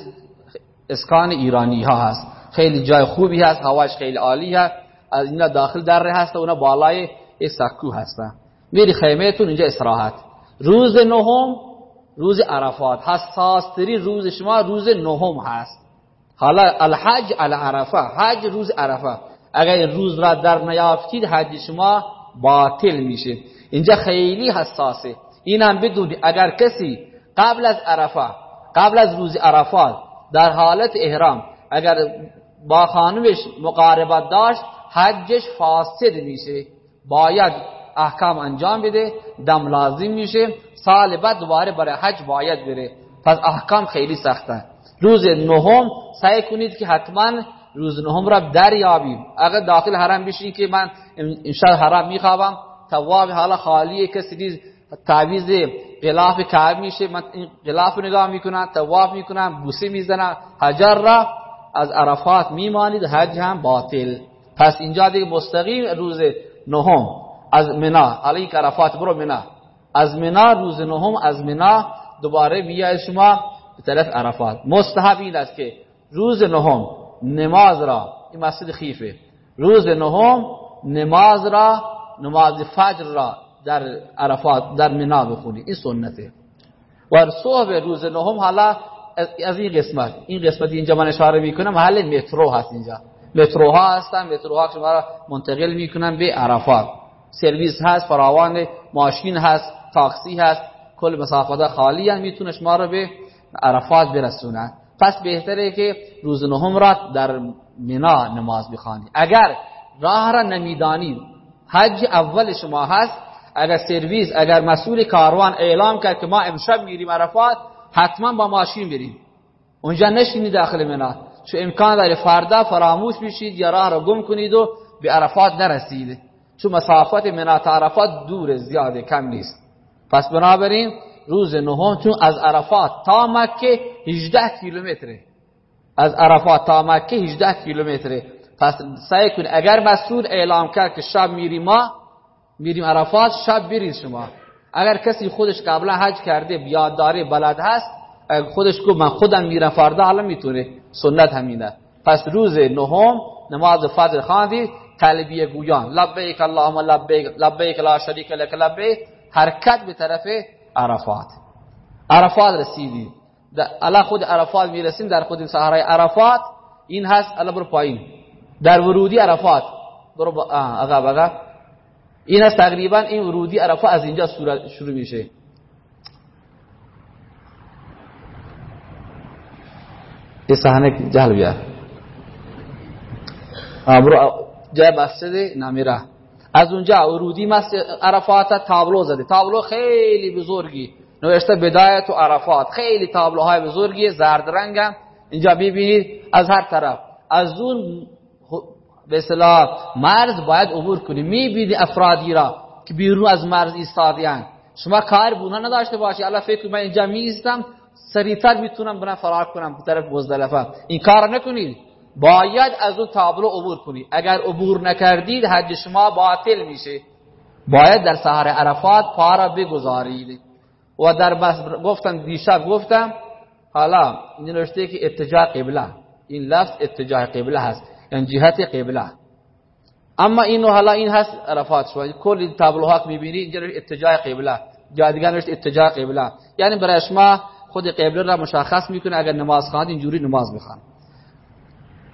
اسکان ایرانی ها هست. خیلی جای خوبی هست. هواش خیلی عالی هست. از اینا داخل دره هست و اونا بالای سکو هستن. میری خیمهتون اینجا استراحت. روز نهم روز عرفات حساستری روز شما روز نهم هست. حالا الحج علی عرفه حج روز عرفه. اگر روز را در نیافتید حج شما باطل میشه. اینجا خیلی حساسه. این هم بدونی اگر کسی قبل از عرفه قبل از روز عرفات در حالت احرام اگر با خانمش مقاربت داشت حجش فاسد میشه. باید احکام انجام بده دم لازم میشه سال بعد دوباره برای حج باید بره. پس احکام خیلی سخته. روز نهم سعی کنید که حتما روز نهم را دریابیم. اگر داخل حرم بشین که من انشاء حرم میخوابم تواب حالا خالیه کسی دید تعویز غلاف کعب میشه من این غلاف نگاه می‌کنم تواف می‌کنم بوسه می‌زنم حجر را از عرفات میمانید حج هم باطل. پس اینجا دیگه مستقیم روز نهم. از منا علی عرفات برو منا از منا روز نهم از منا دوباره بیاید شما به طرف عرفات. مستحب این است که روز نهم نماز را این مسجد خیفه. روز نهم نماز را نماز فجر را در عرفات در منا بخونی. این سنته. و صبح روز نهم حالا از این قسمت. این قسمت اینجا من اشاره می‌کنم. محل مترو هست اینجا. متروها هستن. متروها شما را منتقل می‌کنن به عرفات. سرویس هست فراوان ماشین هست تاکسی هست کل مسافت خالی هم می‌تونه شما رو به عرفات برسونه. پس بهتره که روز نهم را در منا نماز بخوانی. اگر راه را نمی‌دانید حج اول شما هست اگر سرویس اگر مسئول کاروان اعلام کرد که ما امشب میریم عرفات حتما با ماشین بریم. اونجا نشینید داخل منا چون امکان داره فردا فراموش بشید یا راه را گم کنید و به عرفات نرسید. چون مسافت منا عرفات دور زیاده کم نیست. پس بنابراین روز نهم چون از عرفات تا مکه 18 کیلومتره. از عرفات تا مکه 18 کیلومتره. پس سعی کن اگر مسئول اعلام کرد که شب میریم ما میریم عرفات شب برید شما. اگر کسی خودش قبلا حج کرده بیاد داره بلد هست خودش گفت من خودم میرم فردا حالا می‌تونه. سنت همینه. پس روز نهم نماز فجر خواندی تلبیه گویان. لبیک اللهم لبیک لبیک لا شریک لک لبیک. حرکت به طرف عرفات. عرفات رسیدی. الله خود عرفات می‌رسیم در خود صحرای عرفات. این هست الله برو پایین. در ورودی عرفات. برو آقا آقا این هست تقریبا این ورودی عرفات از اینجا شروع میشه. یه صحنه جهل بیار. برو جای مسجد نمیره. از اونجا ورودی مسجد عرفات تابلو زده. تابلو خیلی بزرگی. نوشته بدایت و عرفات. خیلی تابلوهای بزرگی زرد رنگ اینجا ببینید از هر طرف. از اون به اصطلاح مرز باید عبور کنی. می‌بینی افرادی را که بیرون از مرز ایستادیان. شما کار بونا نداشته باشی. الله فکر من اینجا میستم سریعتر می‌تونم برم فرار کنم. به طرف مزدلفه. این کار نکنید. باید از اون تابلو عبور کنید اگر عبور نکردید حج شما باطل میشه. باید در سحر عرفات پارا بگذارید. و در بس گفتم دیشب گفتم حالا نوشته که اتجاه قبله. این لفظ اتجاه قبله هست. یعنی جهت قبله. اما اینو حالا این هست عرفات شما. کل تابلوها که می‌بینید اینجا اتجاه قبله. جا دیگه نوشته اتجاه قبله. یعنی برای شما خود قبله را مشخص می‌کنه اگر نماز خواهد اینجوری نماز می‌خوان.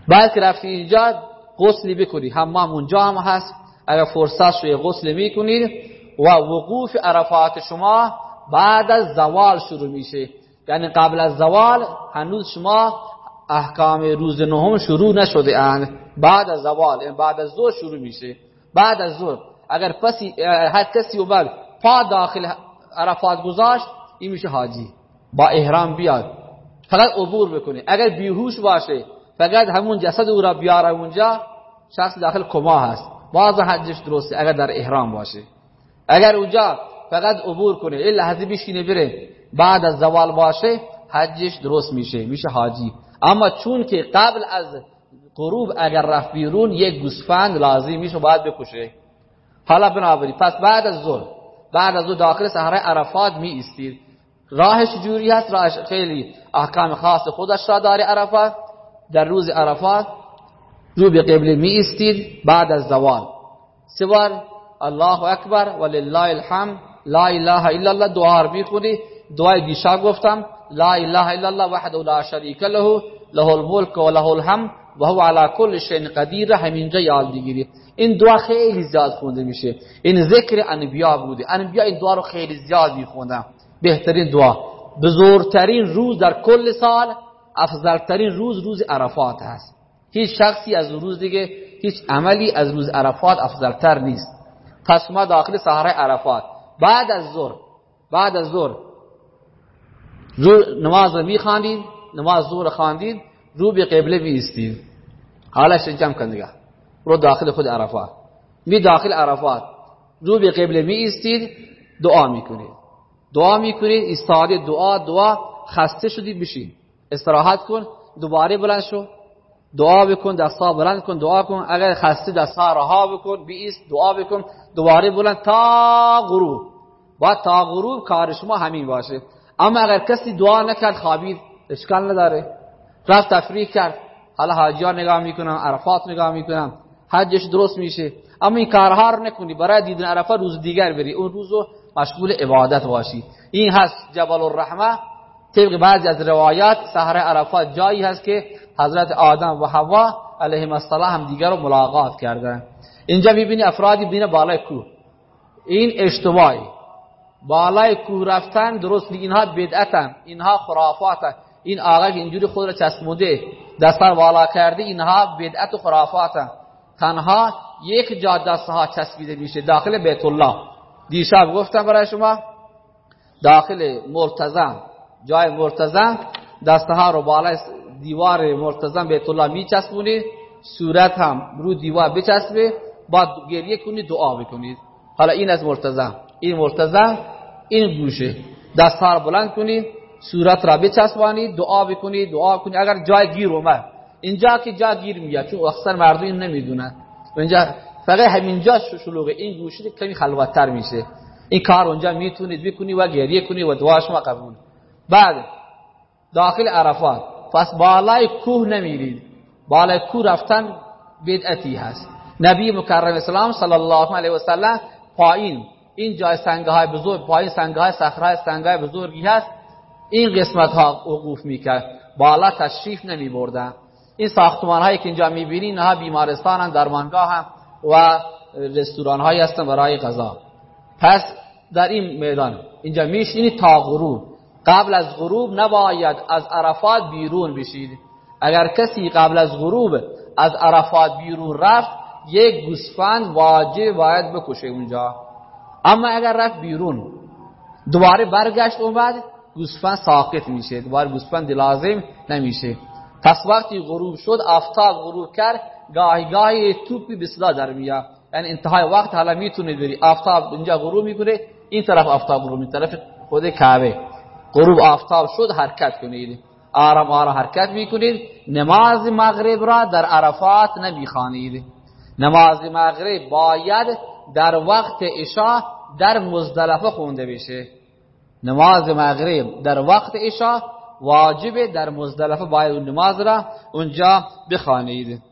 بعد که رفتی اینجا غسلی بکنی. حمام اونجا هم هست. اگر فرصت شوی غسل می‌کنید و وقوف عرفات شما بعد از زوال شروع میشه. یعنی قبل از زوال هنوز شما احکام روز نهم شروع نشده اند. بعد از زوال یعنی بعد از ظهر شروع میشه. بعد از ظهر اگر پسی هر کسی اومد پا داخل عرفات گذاشت این میشه حاجی. با احرام بیاد. فقط عبور بکنه اگر بیهوش باشه فقط همون جسد او را بیاره اونجا شخص داخل کما هست. باز حجش درسته اگر در احرام باشه. اگر اونجا فقط عبور کنه این لحظه بشینه بره بعد از زوال باشه حجش درست میشه میشه حاجی. اما چون که قبل از غروب اگر رفت بیرون یک گوسفند لازم میشه باید بکشه. حالا بنابراین پس بعد از ظهر بعد از ظهر داخل صحرای عرفات می استید راهش جوری هست راهش خیلی احکام خاص خودش را داره عرفات. در روز عرفات رو به قبله می استید بعد از زوال. سوار الله اکبر ولله الحمد لا اله الا الله دعا رو می‌خونی؟ دعای دیشب گفتم لا اله الا الله وحده لا شریک له له الملك و له الحمد و هو على كل شيء قدیر همینجا یاد بگیری این دعا خیلی زیاد خونده میشه. این ذکر انبیا بوده. انبیا این دعا رو خیلی زیاد میخوندن بهترین دعا. بزرگترین روز در کل سال افضلترین روز روز عرفات هست. هیچ شخصی از روز دیگه هیچ عملی از روز عرفات افضلتر نیست. پس ما داخل صحرای عرفات. بعد از ظهر بعد از ظهر. نماز رو میخواندید نماز ظهر خواندید رو به قبله بیستید حالا جمع کن دیگه. رو داخل خود عرفات. می داخل عرفات. رو به قبله می ایستید دعا می‌کنید دعا می‌کنید ایستاده دعا دعا خسته شدید بشین. استراحت کن دوباره بلند شو. دعا بکن دستا بلند کن دعا کن. اگر خسته دستا رها بکن. بیست دعا بکن. دوباره بلند. تا غروب. با تا غروب کار شما همین باشه. اما اگر کسی دعا نکرد خوابید اشکال نداره. رفت تفریح کرد. حالا حاجیان نگاه می‌کنم عرفات نگاه می‌کنم حجش درست میشه. اما این کارها رو نکنی. برای دیدن عرفات روز دیگر بری. اون روزو مشغول عبادت باشی. این هست جبل الرحمه. طبق بعضی از روایات سحر عرفات جایی هست که حضرت آدم و حوا علیهم السلام هم دیگر رو ملاقات کردن. اینجا می‌بینی افرادی بین بالای کوه. این اشتباهی بالای کوه رفتن درست اینها بدعتن. اینها خرافاتن. این آقا که اینجوری خود را چسبونده دستار بالا کرده اینها بدعت و خرافاتن. تنها یک جا دستها چسبیده میشه. داخل بیت الله. دیشب گفتم برای شما داخل مرتزم جای مرتزم دستها رو بالای دیوار مرتزم بیت الله میچسبونید صورت هم رو دیوار بچسبه بعد گریه کنید دعا بکنید حالا این از مرتزم این مرتزم این گوشه. دستها رو بلند کنید صورت را بچسبانید دعا بکنید دعا کنید اگر جای گیر اومد. اینجا که جا گیر میاد چون اکثر مردم این نمی‌دونن اینجا فقط همینجا شلوغه. این گوشه کمی خلوتتر میشه. این کار اونجا می‌تونید بکنید و گریه کنید و دعا شما قبول. بعد داخل عرفات. پس بالای کوه نمیرید. بالای کوه رفتن بدعتی هست. نبی مکرم اسلام صلی الله علیه و سلم پایین. این جای سنگه های بزرگ پایین سنگه های صخره سنگه های بزرگی هست. این قسمت ها وقوف می‌کرد. بالا تشریف نمی بردن این ساختمان هایی که اینجا می‌بینی اینها بیمارستان هم درمانگاه هم و رستوران هایی هستن برای غذا. پس در این میدان اینجا میشینی تا غروب. قبل از غروب نباید از عرفات بیرون بشید. اگر کسی قبل از غروب از عرفات بیرون رفت یک گوسفند واجب باید بکشه اونجا. اما اگر رفت بیرون دوباره برگشت اومد گوسفند ساقط میشه. دوباره گوسفند لازم نمیشه. پس وقتی غروب شد آفتاب غروب کرد گاهی گاهی توپی به صدا در میاد. یعنی انتهای وقت حالا می‌تونید بری. آفتاب اینجا غروب می‌کنه این طرف آفتاب غروب این طرف خود کعبه. غروب آفتاب شد حرکت کنید. آرام آرام حرکت می‌کنید. نماز مغرب را در عرفات نمی‌خوانید. نماز مغرب باید در وقت عشاء در مزدلفه خونده بشه. نماز مغرب در وقت عشاء واجب در مزدلفه باید اون نماز را اونجا بخوانید.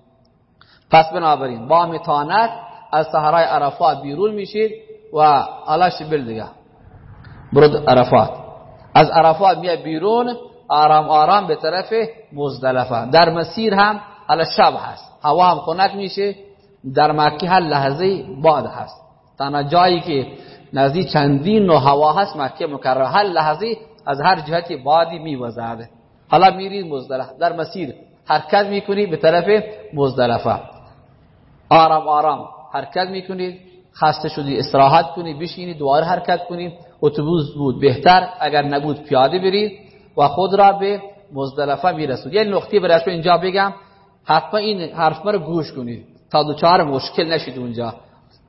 پس بنابراین با متانت از صحرای عرفات بیرون میشید و علاش بل دیگه. برد عرفات. از عرفات میاد بیرون آرام آرام به طرف مزدلفه. در مسیر هم حالا شب هست. هوا هم خنک میشه. در مکه هر لحظه باد هست. تنها جایی که نزدیک چندین نوع هوا هست مکه مکرمه هر لحظه از هر جهتی بادی میوزد. حالا میرید مزدلفه. در مسیر حرکت می‌کنید به طرف مزدلفه. آرام آرام حرکت می‌کنید. خسته شدی استراحت کنید بشینید دوباره حرکت کنید اتوبوس بود بهتر اگر نبود پیاده برید و خود را به مزدلفه می‌رسید یه نقطه برای اینجا بگم. حتما این حرف رو گوش کنید تا دوچار مشکل نشید اونجا.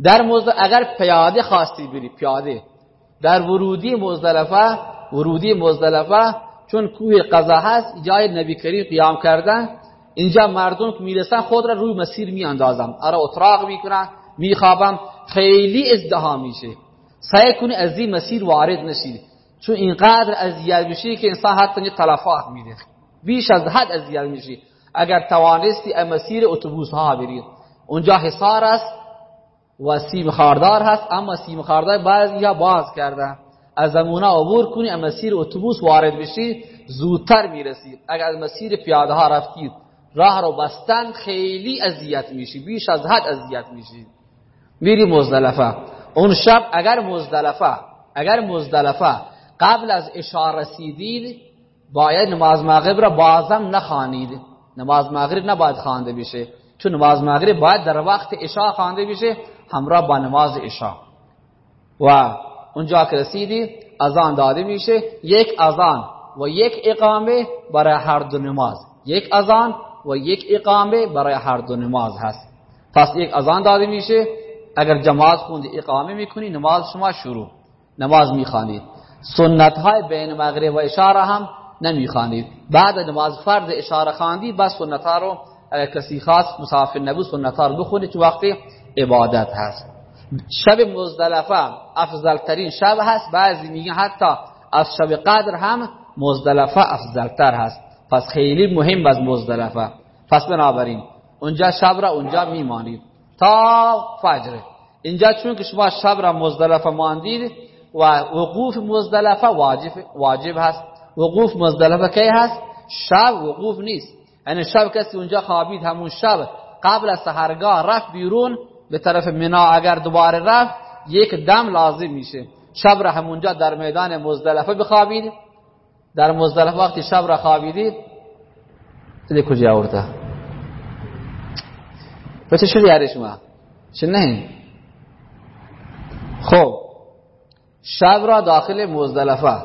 در مزدلفه اگر پیاده خواستی بری پیاده. در ورودی مزدلفه ورودی مزدلفه چون کوه قضا هست جای نبی کریم قیام کردن. اینجا مردم که می‌رسن خود را روی مسیر میاندازم. ارا اتراق می‌کنن میخوابم. خیلی ازدها میشه. سعی کنی از این مسیر وارد نشید چون اینقدر اذیت میشی که انسان حتی یه تلفات میده. بیش از حد اذیت میشی. اگر توانستی مسیر اتوبوس ها برید اونجا حصار است و سیم خاردار هست اما سیم خاردار بعضی ها باز کردن. از زمونه عبور کنی از مسیر اتوبوس وارد بشی زودتر می‌رسی. اگر از مسیر پیاده ها رفتید راه رو بستن خیلی اذیت میشی. بیش از حد اذیت میشی. میری مزدلفه. اون شب اگر مزدلفه اگر مزدلفه قبل از اشاره رسیدید باید نماز مغرب را بازم نخوانید. نماز مغرب نباید خوانده بشه. چون نماز مغرب باید در وقت عشاء خوانده بشه همراه با نماز عشاء. و اونجا که رسیدی اذان داده میشه. یک اذان و یک اقامه برای هر دو نماز. یک اذان و یک اقامه برای هر دو نماز هست. پس یک اذان داده میشه. اگر جماعت خوندی اقامه می‌کنی نماز شما شروع. نماز می‌خوانید. سنت های بین مغرب و اشاره هم نمی‌خوانید. بعد نماز فرض اشاره خواندی بس سنت ها رو اگر کسی خاص مسافر نبود سنت ها رو بخونید تو وقت عبادت هست. شب مزدلفه افضل ترین شب هست. بعضی میگن حتی از شب قدر هم مزدلفه افضل تر هست. پس خیلی مهم از مزدلفه. پس بنابراین اونجا شب را اونجا میمانید. تا فجر. اینجا چون که شما شب را مزدلفه ماندید و وقوف مزدلفه واجب واجب هست. وقوف مزدلفه کی هست؟ شب وقوف نیست. یعنی شب کسی اونجا خوابید همون شب قبل از سحرگاه رفت بیرون به طرف منا اگر دوباره رفت یک دم لازم میشه. شب را همونجا در میدان مزدلفه بخوابید. در مزدلفه وقتی شب را خوابیدید دیگه کجا آورده؟ بچه شدی یاری شما چه نه؟ خب شب را داخل مزدلفه.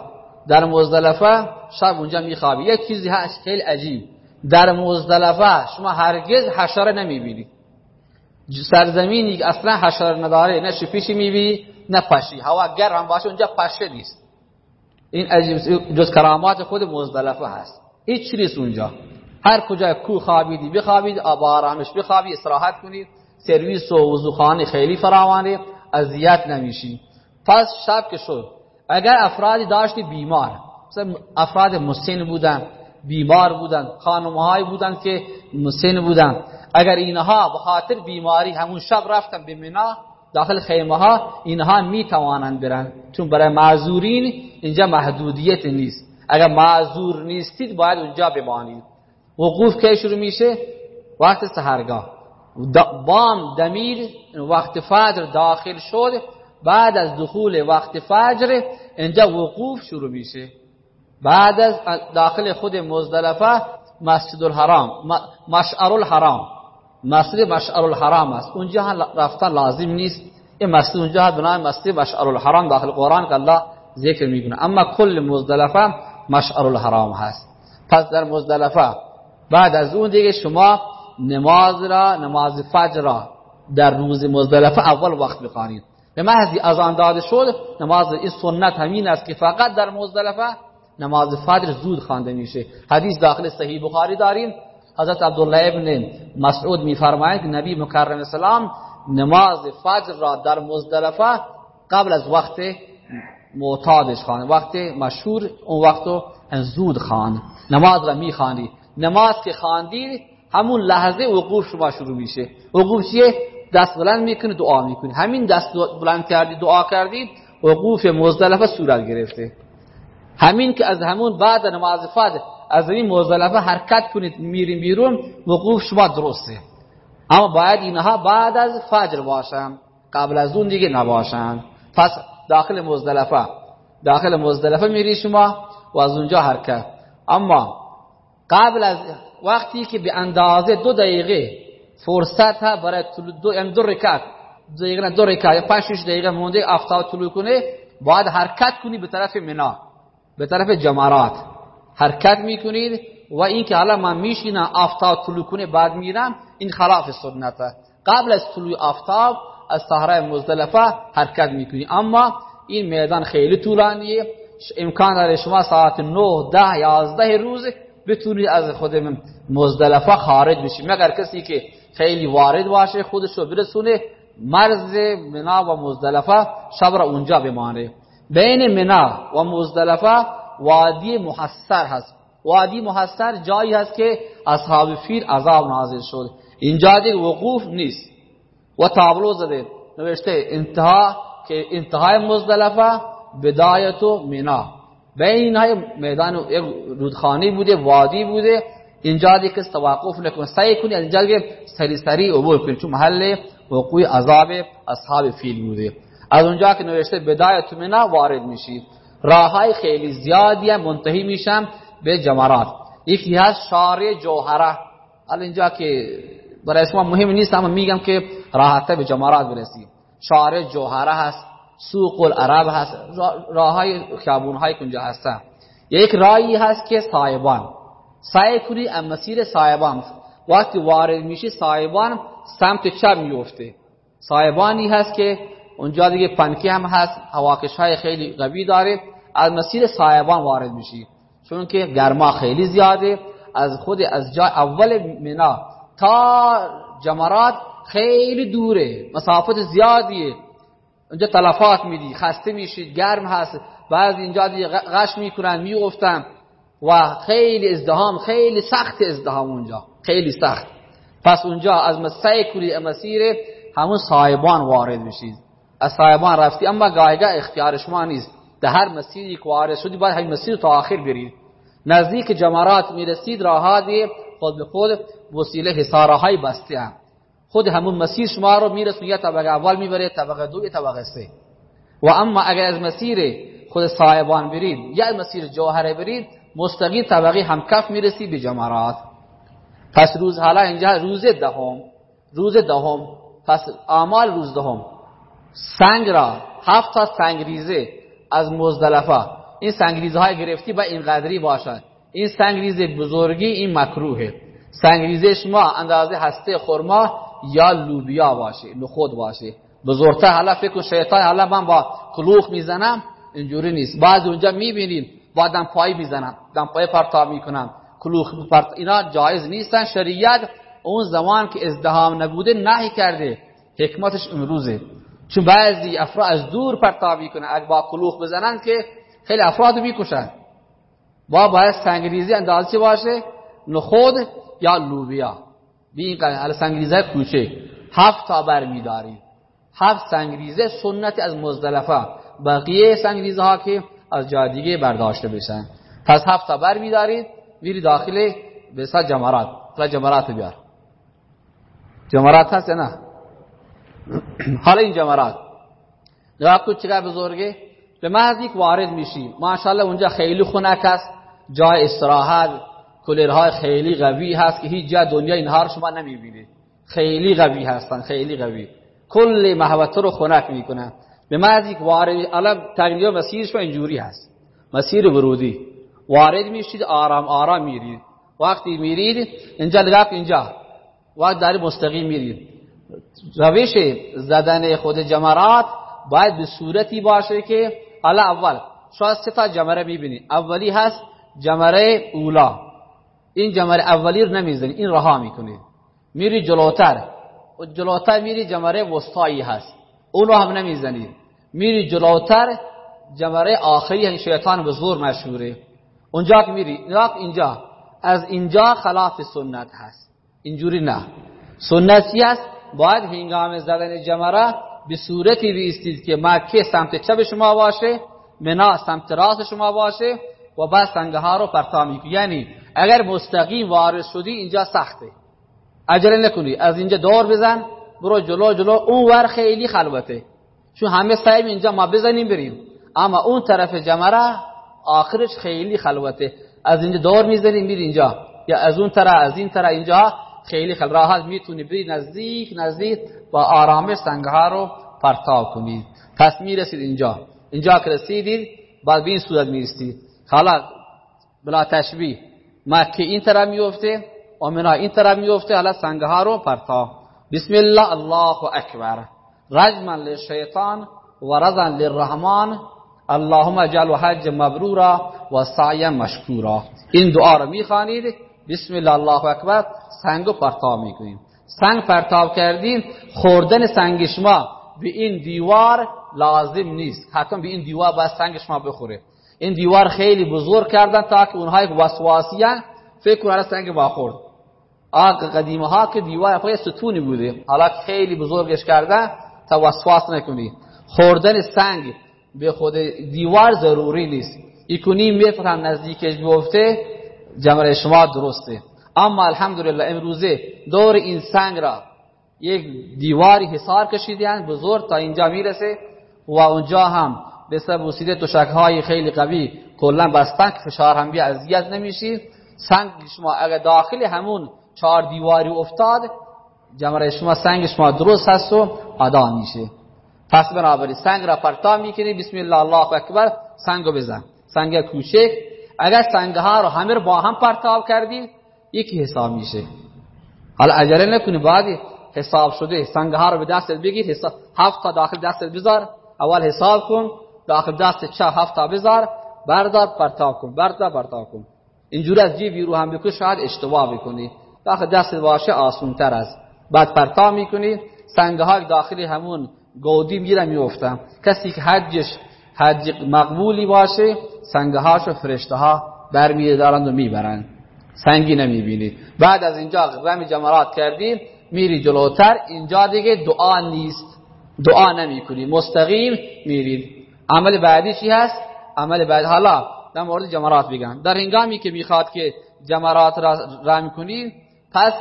در مزدلفه شب اونجا میخوابی. یک چیزی هست خیلی عجیب. در مزدلفه شما هرگز حشره نمی‌بینید سرزمینی اصلا حشره نداره. نه شپیشی می‌بینی نه پشی. هوا گرم باشه اونجا پشه نیست. این عجیب جز کرامات خود مزدلفه هست. هیچ چیز اونجا. هر کجا کو خوابیدی بخوابید آب آرامش بخوابی استراحت کنید. سرویس و وضوخانه خیلی فراوانه اذیت نمیشی پس شب که شد اگر افرادی داشتی بیمار مثلا افراد مسن بودن بیمار بودن خانمهایی بودن که مسن بودن اگر اینها به خاطر بیماری همون شب رفتن به منا داخل خیمه ها اینها می توانند برن. چون برای معذورین اینجا محدودیت نیست. اگر معذور نیستید باید اونجا بمانید. وقوف که شروع میشه؟ وقت سهرگاه. بام دمیر وقت فجر داخل شد. بعد از دخول وقت فجر اینجا وقوف شروع میشه. بعد از داخل خود مزدلفه مسجد الحرام مشعر الحرام مسجد مشعر الحرام است. اونجا رفتن لازم نیست. این مسجد اونجا بنای مسجد مشعر الحرام داخل قرآن که الله ذکر می‌کنه. اما کل مزدلفه مشعر الحرام هست. پس در مزدلفه بعد از اون دیگه شما نماز را نماز فجر را در روز مزدلفه اول وقت بخوانید. به محضی اذان داده شد نماز این سنت همین است که فقط در مزدلفه نماز فجر زود خوانده میشه. حدیث داخل صحیح بخاری داریم حضرت عبدالله ابن مسعود میفرمایند که نبی مکرم اسلام نماز فجر را در مزدلفه قبل از وقت معتادش خوان وقت مشهور اون وقتو زود خوان. نماز را می‌خوانی. نماز که خواندی همون لحظه وقوف شما شروع میشه. وقوف چیه؟ دست بلند می‌کنی دعا می‌کنی. همین دست بلند کردی دعا کردی وقوف مزدلفه صورت گرفته. همین که از همون بعد نماز فجر از این مزدلفه حرکت کنید میریم بیرون وقوف شما درسته. اما باید اینها بعد از فجر باشن قبل از اون دیگه نباشن. پس داخل مزدلفه داخل مزدلفه میری شما و از اونجا حرکت. اما قبل از وقتی که به اندازه دو دقیقه فرصت ها برای دو یعنی دو رکعت دو دقیقه دو رکعت پنج شش دقیقه مونده افتاد طلوع کنه باید حرکت کنی به طرف منا به طرف جمرات حرکت می‌کنید و این که حالا من میشینم آفتاب طلوع کنه بعد میرم این خلاف سنته قبل از طلوع آفتاب از صحرای مزدلفه حرکت می‌کنی. اما این میدان خیلی طولانیه. امکان داره شما ساعت 9 10 11 روز بتونید از خود مزدلفه خارج بشید مگر کسی که خیلی وارد باشه خودش رو برسونه مرز منا و مزدلفه شب را اونجا بمانه. بین منا و مزدلفه وادی محصر هست. وادی محصر جایی هست که اصحاب فیل عذاب نازل شد. اینجا دیگه وقوف نیست. و تابلو زده نوشته انتها که انتهای مزدلفه بدایت منا بین های میدان یک رودخانه بوده وادی بوده. اینجا دیگه کس توقف نکن سعی کنی از اینجا دیگه سری سری عبور کنی چون محل وقوع عذاب اصحاب فیل بوده. از اونجا که نوشته بدایت منا وارد میشید راه های خیلی زیادی منتهی میشم به جمرات. یکی هست شارع جوهره. حالا اینجا که برای شما مهم نیست اما میگم که راحته به جمرات برسید شارع جوهره هست. سوق العرب هست. راه های خیابون های کنجا هستن. یک راهی هست که سایبان. سعی کنی از مسیر سایبان. وقتی وارد میشی سایبان سمت چپ میفته سایبانی هست که اونجا دیگه پنکی هم هست. هواکش های خیلی قوی داره. از مسیر سایبان وارد میشی. چون که گرما خیلی زیاده. از خود از جای اول منا تا جمرات خیلی دوره. مسافت زیادیه. اونجا تلفات میدی خسته میشید گرم هست. بعضی اینجا غش می‌کنن می‌گفتن. و خیلی ازدهام خیلی سخت ازدهام اونجا خیلی سخت. پس اونجا از مسیح کلی مسیر همون صاحبان وارد میشید. از صاحبان رفتی اما گایگاه اختیار شما نیست. در هر مسیری که وارد شدی باید همین مسیر تا آخر برید. نزدیک جمرات می‌رسید راهادی خود به خود وسیله حساره های بسته هم. خود همون مسیر شما رو میرسون یا طبقه اول می‌بره طبقه دو یا طبقه سه. و اما اگر از مسیر خود صاحبان برید یا مسیر جوهره برید مستقیم طبقه همکف می‌رسی به جمرات. پس روز حالا اینجا روز دهم روز دهم پس اعمال روز دهم. سنگ را هفت تا سنگریزه از مزدلفه. این سنگریزه های گرفتی با این قدری باشد. این سنگریزه بزرگی این مکروهه سنگریزه شما اندازه هسته خرما یا لوبیا باشه نخود باشه. بزرگتر حالا فکر کن شیطان حالا من با کلوخ می‌زنم اینجوری نیست. بعض اونجا می‌بینید با پای می‌زنم پای پرتاب می‌کنم. کلوخ پرت اینا جایز نیستن. شریعت اون زمان که ازدهام نبوده نهی کرده. حکمتش امروزه چون بعضی افراد از دور پرتاب می‌کنن اگه با کلوخ بزنن که خیلی افراد می‌کشن. با باید سنگریزی اندازه باشه؟ نخود یا لوبیا. بی این قدر سنگریزه کوچه. هفت تا بر میداری هفت سنگریزه سنت از مزدلفه. بقیه سنگریزه ها که از جای دیگه برداشته بشن. پس هفت تا بر میدارید. میری داخل به جمرات. و جمرات بیار. جمرات هست نه؟ (clears throat) حالا این جمرات. نگاه کن چقدر بزرگه؟ به محض یک وارد میشی. ماشاءالله اونجا خیلی خنک است. جای استراحت. کلرهای خیلی قوی هست که هیچ جا دنیا اینها رو شما نمی‌بینید خیلی قوی هستن خیلی قوی. کل محوطه رو خنک می‌کنن. به محض یک وارد الان تقریبا مسیرش اینجوری هست. مسیر ورودی. وارد میشید آرام آرام میرید. وقتی میرید اینجا نگاه اینجا. وقت داری مستقیم میرید. روش زدن خود جمرات باید به صورتی باشه که حالا اول شاید سه تا جمره می‌بینید اولی هست جمره اولا. این جمره اولی رو نمی‌زنید این رها می‌کنید میری جلوتر. و جلوتر میری جمره وسطایی هست. اون رو هم نمی‌زنید میری جلوتر جمره آخری این یعنی شیطان زور مشهوره. اونجا که میری اینجا. از اینجا خلاف سنت هست. اینجوری نه. سنتی هست؟ باید هنگام زدن جمره به صورتی بیستید که مکه سمت چپ شما باشه منا سمت راست شما باشه و بعد سنگه ها رو پرتاب یعنی اگر مستقیم وارد شدی اینجا سخته. عجله نکنی. از اینجا دور بزن برو جلو جلو. اون ور خیلی خلوته. چون همه سعی اینجا ما بزنیم بریم. اما اون طرف جمره آخرش خیلی خلوته. از اینجا دور می‌زنیم میری اینجا. یا از اون طرف از این طرف اینجا خیلی خل راحت می‌تونی بری. نزدیک نزدیک با آرامش سنگ ها رو پرتاب کنید پس می‌رسید اینجا. اینجا که رسیدید بعد به این صورت می‌رسید. حالا بلا تشبیه. مکه این طرف میفته و منا این طرف میفته حالا سنگ ها رو پرتاب بسم الله الله اکبر. رجما للشیطان و رزا للرحمن. اللهم اجعل حج مبرورا و سعی مشکورا. این دعا رو می‌خوانید. بسم الله الله اکبر. سنگ رو پرتاب می‌کنیم. سنگ پرتاب کردیم. خوردن سنگ شما به این دیوار لازم نیست. حتما به این دیوار باید سنگ شما بخوره. این دیوار خیلی بزرگ کردن تا که اونهای وسواسیان فکر کنه سنگ با خورد آقا قدیمه ها که دیوار ستونی بوده. حالا خیلی بزرگش کرده تا وسواس نکنی. خوردن سنگ به خود دیوار ضروری نیست. ایکونی میفهم نزدیکش بیفته جمره شما درسته. اما الحمدلله امروزه دور این سنگ را یک دیواری حصار کشیدن بزرگ تا اینجا می‌رسه و اونجا هم به سبب وسیله تشک های خیلی قوی. کلا بستن که فشار هم بیا اذیت نمیشید. سنگ شما اگر داخل همون چهار دیواری افتاد جمره شما سنگ شما درست هست و ادا میشه. پس بنابراین سنگ را پرتا می‌کنی. بسم الله الله اکبر. سنگو بزن. سنگ کوچک. اگر سنگ ها رو همه با هم پرتاب کردی یکی حساب میشه. حالا عجله نکنی بعدی حساب شده. سنگ ها رو به دستت بگیر حساب هفت تا داخل دستت بذار. اول حساب کن. داخل دست چه هفت تا بذار بردار پرتاب کن بردار پرتاب کن. اینجوری از جیب رو هم بکنی شاید اشتباه بکنی. داخل دست باشه آسون تر است. بعد پرتاب می‌کنی سنگ های داخلی همون گودی میره میفتم کسی که حجش حج مقبولی باشه سنگ هاشو فرشته ها برمیدارند و می‌برند. سنگی نمی‌بینی. بعد از اینجا رمی جمرات کردیم میری جلوتر. اینجا دیگه دعا نیست. دعا نمی کنی مستقیم میرید. عمل بعدی چی هست؟ عمل بعد. حالا در مورد جمرات بگم. در هنگامی که می‌خواد که جمرات را رمی کنی پس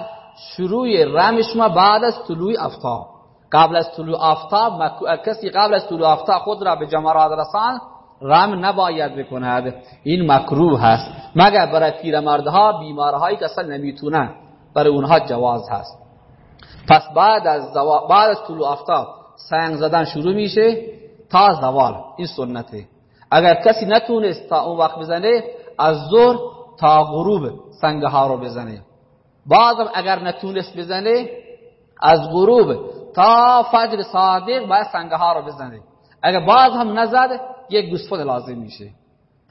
شروع رم شما بعد از طلوع افتاب قبل از طلوع آفتاب کسی قبل از طلوع آفتاب خود را به جمرات رسان رم نباید بکند. این مکروه هست. مگر برای پیرمردها بیمارهایی که اصلا نمی‌تونن برای اونها جواز هست. پس بعد از بعد از طلوع آفتاب سنگ زدن شروع میشه. تا زوال این سنته. اگر کسی نتونست تا اون وقت بزنه از ظهر تا غروب سنگ ها رو بزنه. بازم اگر نتونست بزنه از غروب تا فجر صادق باید سنگ ها رو بزنه. اگر باز هم نزد یک گوسفند لازم میشه.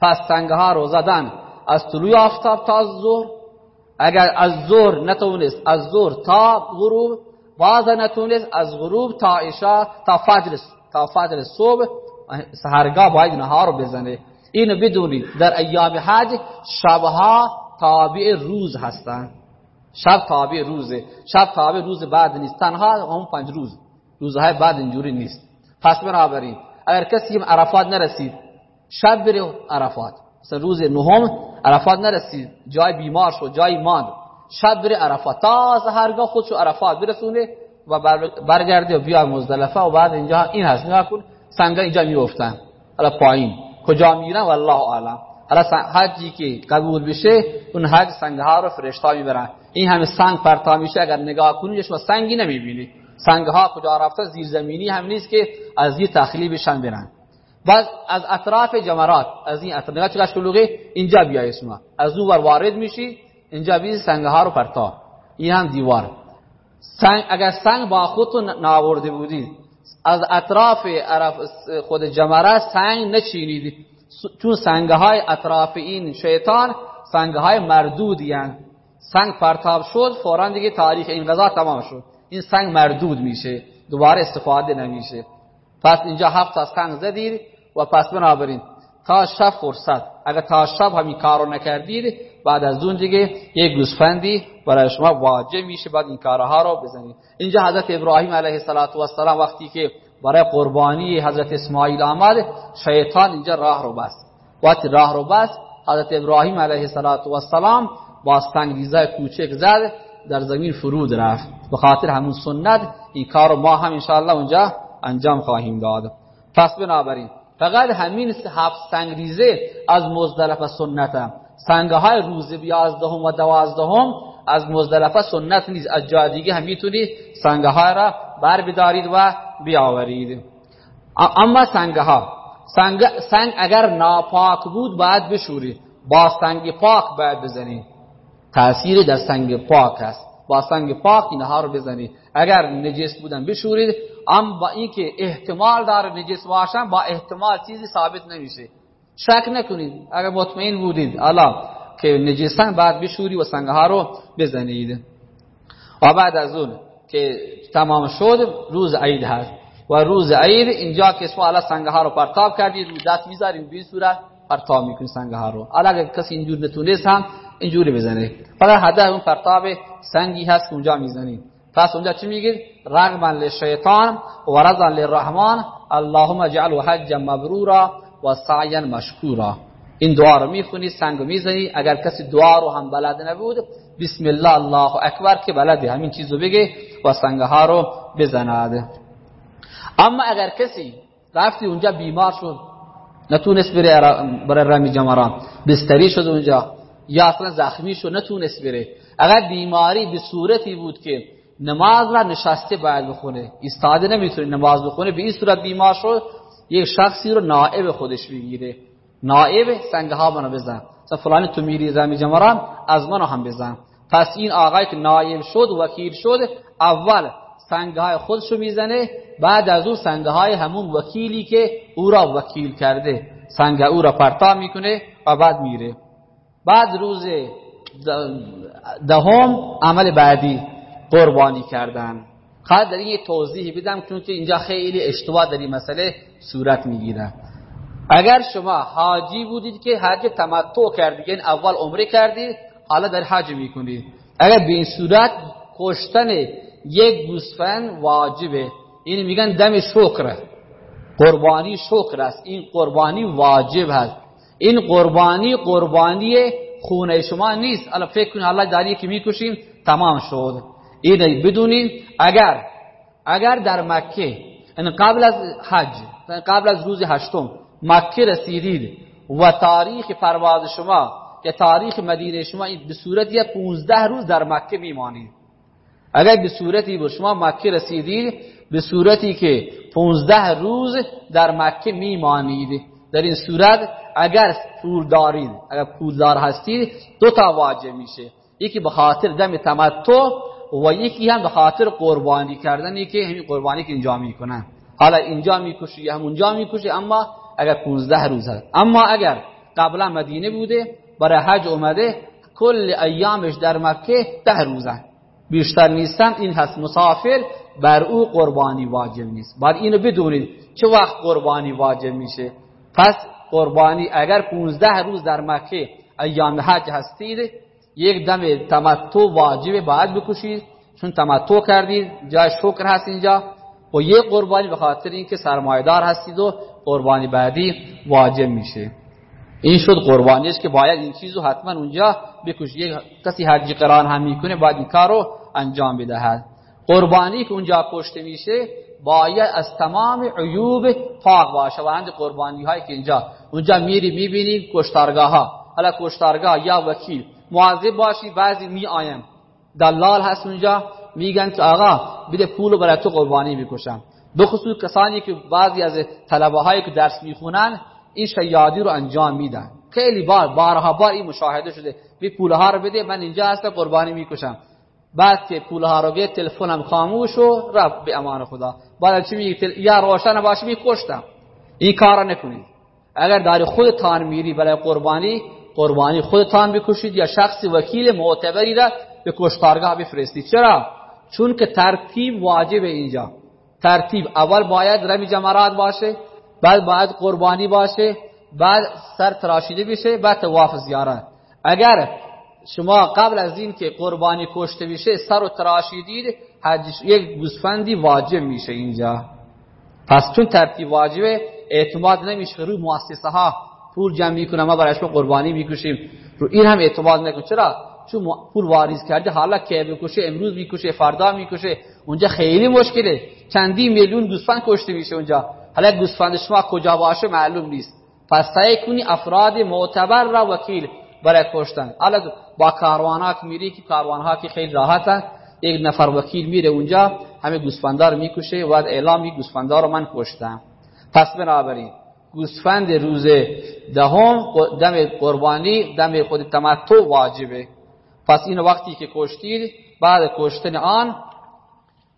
پس سنگ ها رو زدن. از طلوع آفتاب تا ظهر. اگر از ظهر نتونست از ظهر تا غروب. باز نتونست از غروب تا عشاء تا فجر تا فجر صبح سهرگاه باید نهار رو بزنه. اینو بدونید در ایام حج شبها تابع روز هستند شب تابع روزه. شب تابع روز بعد نیست. تنها هم پنج روز. روزهای بعد اینجوری نیست. پس بنابراین اگر کسی عرفات نرسید شب بره عرفات. مثلا روز نهم عرفات نرسید. جای بیمار شد جای ماند. شب بره عرفات. تا سحرگاه خودشو عرفات برسونه و برگرده و بیا مزدلفه و بعد اینجا این هست. نگاه کن سنگا اینجا میافتن. حالا پایین. کجا میرن؟ والله اعلم. حالا حجی که قبول بشه اون حج سنگ ها رو فرشتا می‌برن. این همه سنگ پرتا میشه. اگر نگاه کنید شما سنگی نمی‌بینید سنگ ها کجا رفته؟ زیر زمینی هم نیست که از یه تخلیبشان برن. بعد از اطراف جمرات از این اطراف نگاه چقدر شلوغه اینجا بیای شما از اون وارد میشی اینجا بی سنگ ها رو پرتا این هم دیوار. سنگ اگر سنگ با خودتون ناورده بودید از اطراف خود جمره سنگ نچینید چون سنگ های اطراف این شیطان سنگ های مردودی سنگ پرتاب شد فورا دیگه تاریخ این غذا تمام شد. این سنگ مردود میشه دوباره استفاده نمیشه. پس اینجا هفت تا سنگ زدید و پس بنابراین تا شب فرصت. اگر تا شب همین کارو نکردید بعد از اون دیگه یک گوسفندی برای شما واجب میشه بعد این کارها رو بزنید. اینجا حضرت ابراهیم علیه السلام وقتی که برای قربانی حضرت اسماعیل آمد شیطان اینجا راه رو بست. وقتی راه رو بست حضرت ابراهیم علیه السلام با سنگریزه کوچک زد در زمین فرود رفت. به خاطر همون سنت این کار ما هم انشاءالله اونجا انجام خواهیم داد. پس بنابراین فقط همین هفت سنگریزه از مزدلفه سنت سنگه های روز بیازدهم و دوازدهم از مزدلفه سنت نیست از جای دیگه هم می‌تونید سنگه های را بر بدارید و بیاورید. اما سنگه ها سنگ, سنگ اگر ناپاک بود باید بشورید. با سنگ پاک باید بزنید. تاثیر در سنگ پاک است. با سنگ پاک اینها رو بزنید. اگر نجس بودن بشورید. اما با اینکه احتمال داره نجس باشن با احتمال چیزی ثابت نمیشه. شک نکنید. اگر مطمئن بودید الله که نجسن بعد بشوری و سنگ ها رو بزنید. و بعد از اون که تمام شد روز عید هست. و روز عید اینجا که اسم الله سنگ ها رو پرتاب کردید رو دست می‌ذاریم به صورت پرتاب می‌کنید سنگ ها رو اگر کسی اینجور نتونست هم اینجوری بزنه. فقط هدف اون پرتاب سنگی هست که اونجا می‌زنید. پس اونجا چی میگید رغما للشیطان و رضا للرحمن اللهم اجعله حجا مبرورا و سعیا مشکورا. این دعا رو می‌خونی سنگ می‌زنی. اگر کسی دعا رو هم بلد نبود بسم الله الله اکبر که بلده. همین چیزو بگه و سنگ ها رو بزند. اما اگر کسی رفتی اونجا بیمار شد نتونست بره برای رمی جمران بستری شد اونجا یا اصلا زخمی شد نتونست بره. اگر بیماری به صورتی بود که نماز را نشسته باید بخونه. استاده نمی‌تونه نماز بخونه. به این صورت بیمار شد یک شخصی رو نائب خودش بگیره نائب سنگ ها منو بزن. فلانی تو میری رمی جمران از منو هم بزن. پس این آقای که نائب شد وکیل شد اول سنگ های خودشو می‌زنه بعد از اون سنگ های همون وکیلی که او را وکیل کرده. سنگ او را پرتا می‌کنه و بعد میره. بعد روز دهم عمل بعدی. قربانی کردن. خواهد در این یه توضیح بدم چون که اینجا خیلی اشتباه در این مسئله صورت می‌گیره. اگر شما حاجی بودید که حج تمتع کردید یعنی اول عمره کردید حالا در حج می‌کنید. اگر به این صورت کشتن یک گوسفند واجبه. این میگن دم شکر. قربانی شکر است. این قربانی واجب هست. این قربانی قربانی خونه شما نیست. الان فکر کنید الله داری که می‌کشیم تمام شد. این بدونید اگر اگر در مکه ان قبل از حج قبل از روز هشتم مکه رسیدید و تاریخ پرواز شما که تاریخ مدینه شما به صورت یه 15 روز در مکه میمانید. اگر به صورتی بود شما مکه رسیدید به صورتی که 15 روز در مکه میمانید. در این صورت اگر پول دارید اگر پولدار هستید دو تا واجب میشه. یکی به خاطر دم تمتع و یکی هم به خاطر قربانی کردنی که همین قربانی که اینجا می‌کنن. حالا اینجا می‌کشی یا همونجا می‌کشی اما اگر 15 روز هست. اما اگر قبلا مدینه بوده برای حج اومده کل ایامش در مکه ده روزه بیشتر نیستن این هست مسافر بر او قربانی واجب نیست. باید اینو بدونید چه وقت قربانی واجب میشه؟ پس قربانی اگر 15 روز در مکه ایام حج هستید یک دم تمتع واجب باید بکشید چون تمتع کردید جای شکر هست اینجا. و یک قربانی به خاطر اینکه سرمایدار هستید و قربانی بعدی واجب میشه. این شد قربانیش که باید این چیزو حتما اونجا بکشید یک کسی حج قران هم می‌کنه باید این کارو انجام بدهد. قربانی که اونجا کشته میشه باید از تمام عیوب پاک باشه. وانند قربانی هایی که اینجا اونجا میری می‌بینی کشتارگاه ها حالا کشتارگاه یا وکیل مواظب باشی بعضی می آیم دلال هست اونجا میگن که آقا بده پول برای تو قربانی می‌کشم. به خصوص کسانی که بعضی از طلبه هایی که درس می‌خونن این شیادی رو انجام میدن. خیلی بار بارها بار این مشاهده شده. بی پولها رو بده من اینجا هستم قربانی می‌کشم. بعد که پولها رو گه تلفنم خاموش و رفت به امان خدا. بعد چی میگه یا روشن باشه میکشتم. این کار نکنید. اگر داری خودتان میری برای قربانی قربانی خودتان بکشید یا شخص وکیل معتبری را به کشتارگاه بفرستید. چرا؟ چون که ترتیب واجب اینجا. ترتیب اول باید رمی جمرات باشه بعد باید قربانی باشه بعد سر تراشیده بشه بعد تواف زیارت. اگر شما قبل از این که قربانی کشته بشه سر و تراشیدید یک گوسفندی واجب میشه اینجا. پس چون ترتیب واجبه اعتماد نمیشه روی مؤسسه ها پول جمع می‌کنه ما برای شما قربانی می‌کشیم رو این هم اعتماد نکن. چرا؟ چون پول واریز کرده حالا که بکشه امروز می‌کشه فردا می‌کشه اونجا خیلی مشکله. چندی میلیون گوسفند کشته میشه اونجا. حالا گوسفند شما کجا باشه معلوم نیست. پس سعی کنی افراد معتبر را وکیل برای کشتن. حالا با کاروانات میری که کاروانها که خیلی راحت یک نفر وکیل میره اونجا همه گوسفندار می‌کشه و اعلام گوسفندار رو من کشتم. پس بنابراین گوسفند روز دهم دم قربانی دم خود تمتع واجبه. پس این وقتی که کشتید بعد کشتن آن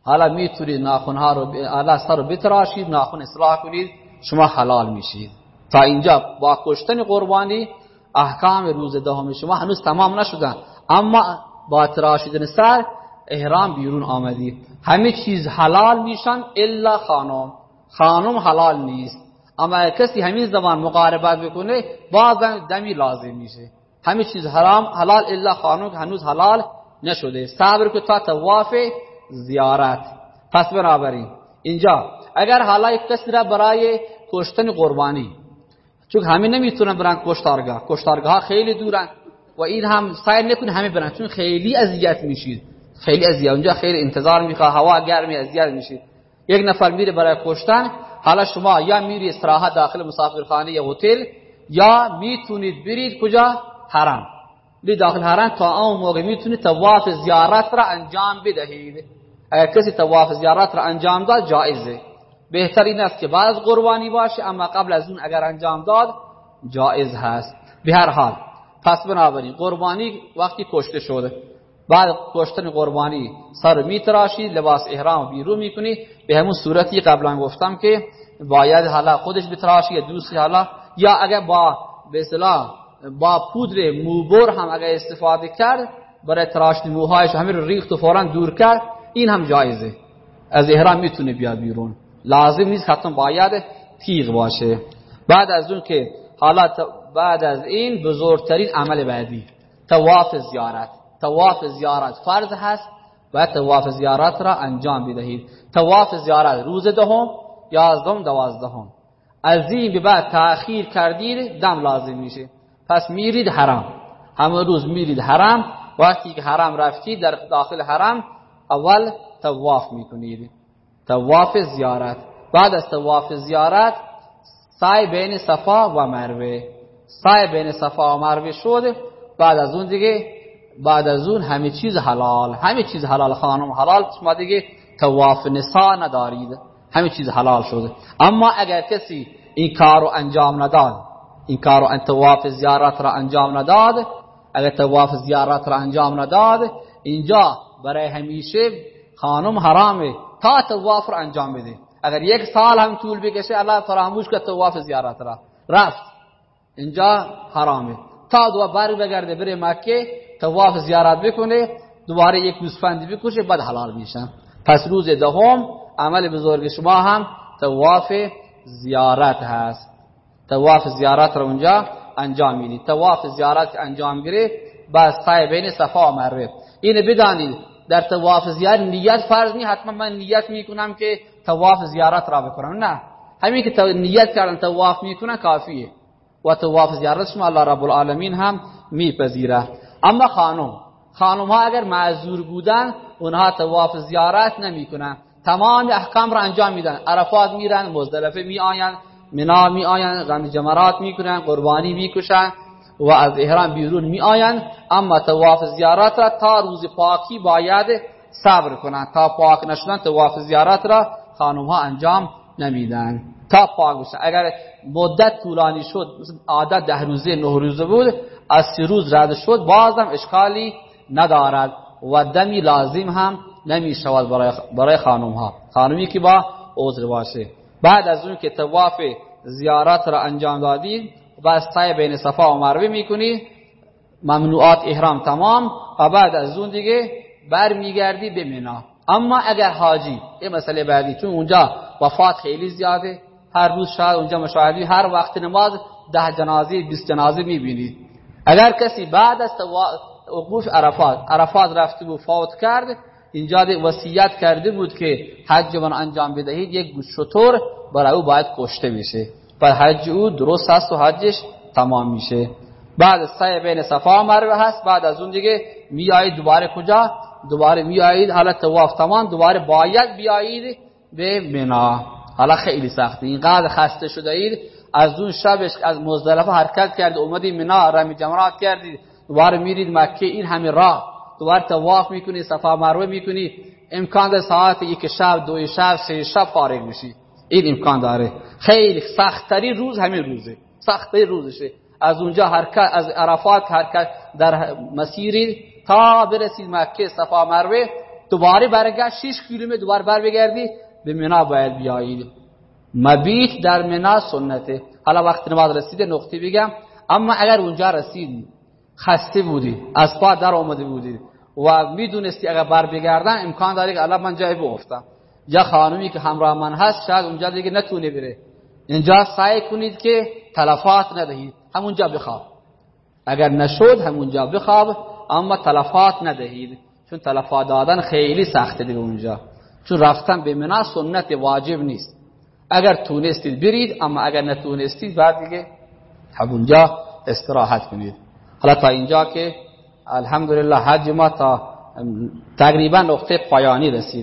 حالا می‌تونید ناخونها رو حالا سر رو بتراشید ناخون اصلاح کنید شما حلال میشید. تا اینجا با کشتن قربانی احکام روز دهم شما هنوز تمام نشدن. اما با تراشیدن سر احرام بیرون آمدی. همه چیز حلال میشن الا خانم. خانم حلال نیست. اما کسی همین زمان مقاربت بکنه بازم دمی لازم میشه. همه چیز حرام حلال الا خانم هنوز حلال نشده. صبر که تا تواف زیارت. پس بنابراین اینجا اگر حالا یک کسی را برای کشتن قربانی چون همین نمی‌تونن برن کشتارگاه کشتارگاه خیلی دورن و این هم سعی نکنه همه برن چون خیلی اذیت میشید. خیلی اذیت. اونجا خیلی انتظار می‌خواد هوا گرمی اذیت میشید. یک نفر میره برای کشتن حالا شما یا میری استراحت داخل مسافرخانه یا هتل یا می‌تونید برید کجا؟ حرم. لی داخل حرم تا اون موقع می‌تونید طواف زیارت را انجام بدهید. اگر کسی طواف زیارت را انجام داد جایزه. بهتر این است که بعد قربانی باشه اما قبل از اون اگر انجام داد جایز هست. به هر حال پس بنابراین قربانی وقتی کشته شده. بعد کشتن قربانی سر میتراشی لباس احرام بیرون می‌کنی. به همون صورتی قبلا گفتم که باید حالا خودش بتراشی یا دوستی حالا یا اگر با به با پودر موبر هم اگر استفاده کرد برای تراشت موهایش رو ریخت و فورا دور کرد این هم جایزه. از احرام می‌تونه بیاد بیرون. لازم نیست حتما باید تیغ باشه. بعد از اون که حالا بعد از این بزرگترین عمل بعدی تواف زیارت. تواف زیارت فرض هست و تواف زیارت را انجام بدهید. تواف زیارت روز دهم یازدهم دوازدهم. از این به بعد تأخیر کردید دم لازم میشه. پس میرید حرم همه روز میرید حرم وقتی که حرم رفتید در داخل حرم اول تواف می‌کنید. تواف زیارت. بعد از تواف زیارت سعی بین صفا و مروه. سعی بین صفا و مروه شد. بعد از اون دیگه بعد از اون همه چیز حلال همه چیز حلال. خانم حلال شما دیگه تواف نسا ندارید. همه چیز حلال شده. اما اگر کسی این کار رو انجام نداد این کار رو تواف زیارت را انجام نداد اگر تواف زیارت را انجام نداد اینجا برای همیشه خانم حرامه تا تواف را انجام بده. اگر یک سال هم طول بکشه الله فراموش که تواف زیارت را. رفت. اینجا حرامه. تا دو بار بگرده بره مکه تواف زیارت بکنه دوباره یک گوسفند بکشه بعد حلال میشن پس روز دهم عمل بزرگ شما هم تواف زیارت هست. تواف زیارت را اونجا انجام می‌دید. تواف زیارت انجام گیره بعد سعی بین صفا و مروه. اینو بدانید در تواف زیارت نیت فرض نیست. حتما من نیت می‌کنم که تواف زیارت را بکنم. نه. همین که نیت کردن تواف می‌کنن کافیه. و تواف زیارت شما الله رب العالمین هم میپذیره. اما خانم خانم ها اگر معذور بودن اونها تواف زیارت نمی‌کنن. تمام احکام را انجام میدن. عرفات میرن مزدلفه می آین منا می آین غم جمرات می‌کنن قربانی می‌کشن و از احرام بیرون می آین اما تواف زیارت را تا روز پاکی باید صبر کنن تا پاک نشدن تواف زیارت را خانم ها انجام نمیدن. تا پاک بشن اگر مدت طولانی شد عادت ده روزه نه روزه بود از سی روز رد شد بازم اشکالی ندارد و دمی لازم هم نمی شود برای, خانم ها خانمی که با عذر باشه. بعد از اون که تواف زیارت را انجام دادید و سعی بین صفا و مروه می‌کنی ممنوعات احرام تمام و بعد از اون دیگه بر میگردی به مینا. اما اگر حاجی یه مسئله بعدی چون اونجا وفات خیلی زیاده هر روز شاید اونجا مشاهدی هر وقت نماز ده جنازه 20 جنازه می‌بینید اگر کسی بعد از وقوف عرفات عرفات رفته و فوت کرد اینجا وصیت کرده بود که حج من انجام بدهید یک شطور برای او باید کشته میشه و حج او درست است و حجش تمام میشه. بعد سعی بین صفا مروه هست بعد از اون دیگه میایید دوباره کجا؟ دوباره میایید حالا تواف تمام دوباره باید بیایید به منا حالا خیلی سخته. اینقدر خسته شده اید از اون شبش از مزدلفه حرکت کرد اومدی منا رمی جمرات کردید دوباره میرید مکه این همین راه دوباره تواف می‌کنی صفا مروه می‌کنی. امکان داره ساعت یک شب دو شب سه شب فارغ میشی. این امکان داره. خیلی سختتری روز همین روزه. سختتری روزشه. از اونجا حرکت از عرفات حرکت در مسیری تا برسید مکه صفا مروه. دوباره برگشت 6 کیلومتر دوباره بر بگردی به منا باید بیایید مبیت در منا سنته. حالا وقت نماز رسیده نقطه بگم. اما اگر اونجا رسید خسته بودی از پا در آمده بودی و می‌دونستی اگر بر بگردن امکان داره که الان من جای بیفتم یا خانمی که همراه من هست شاید اونجا دیگه نتونه بره. اینجا سعی کنید که تلفات ندهید. همونجا بخواب. اگر نشد همونجا بخواب اما تلفات ندهید. چون تلفات دادن خیلی سخته دیگه اونجا. چون رفتن به منا سنت واجب نیست. اگر تونستید برید اما اگر نتونستید بعد دیگه همونجا استراحت کنید. حالا تا اینجا که الحمدلله حج ما تا تقریبا نقطه پایانی رسید.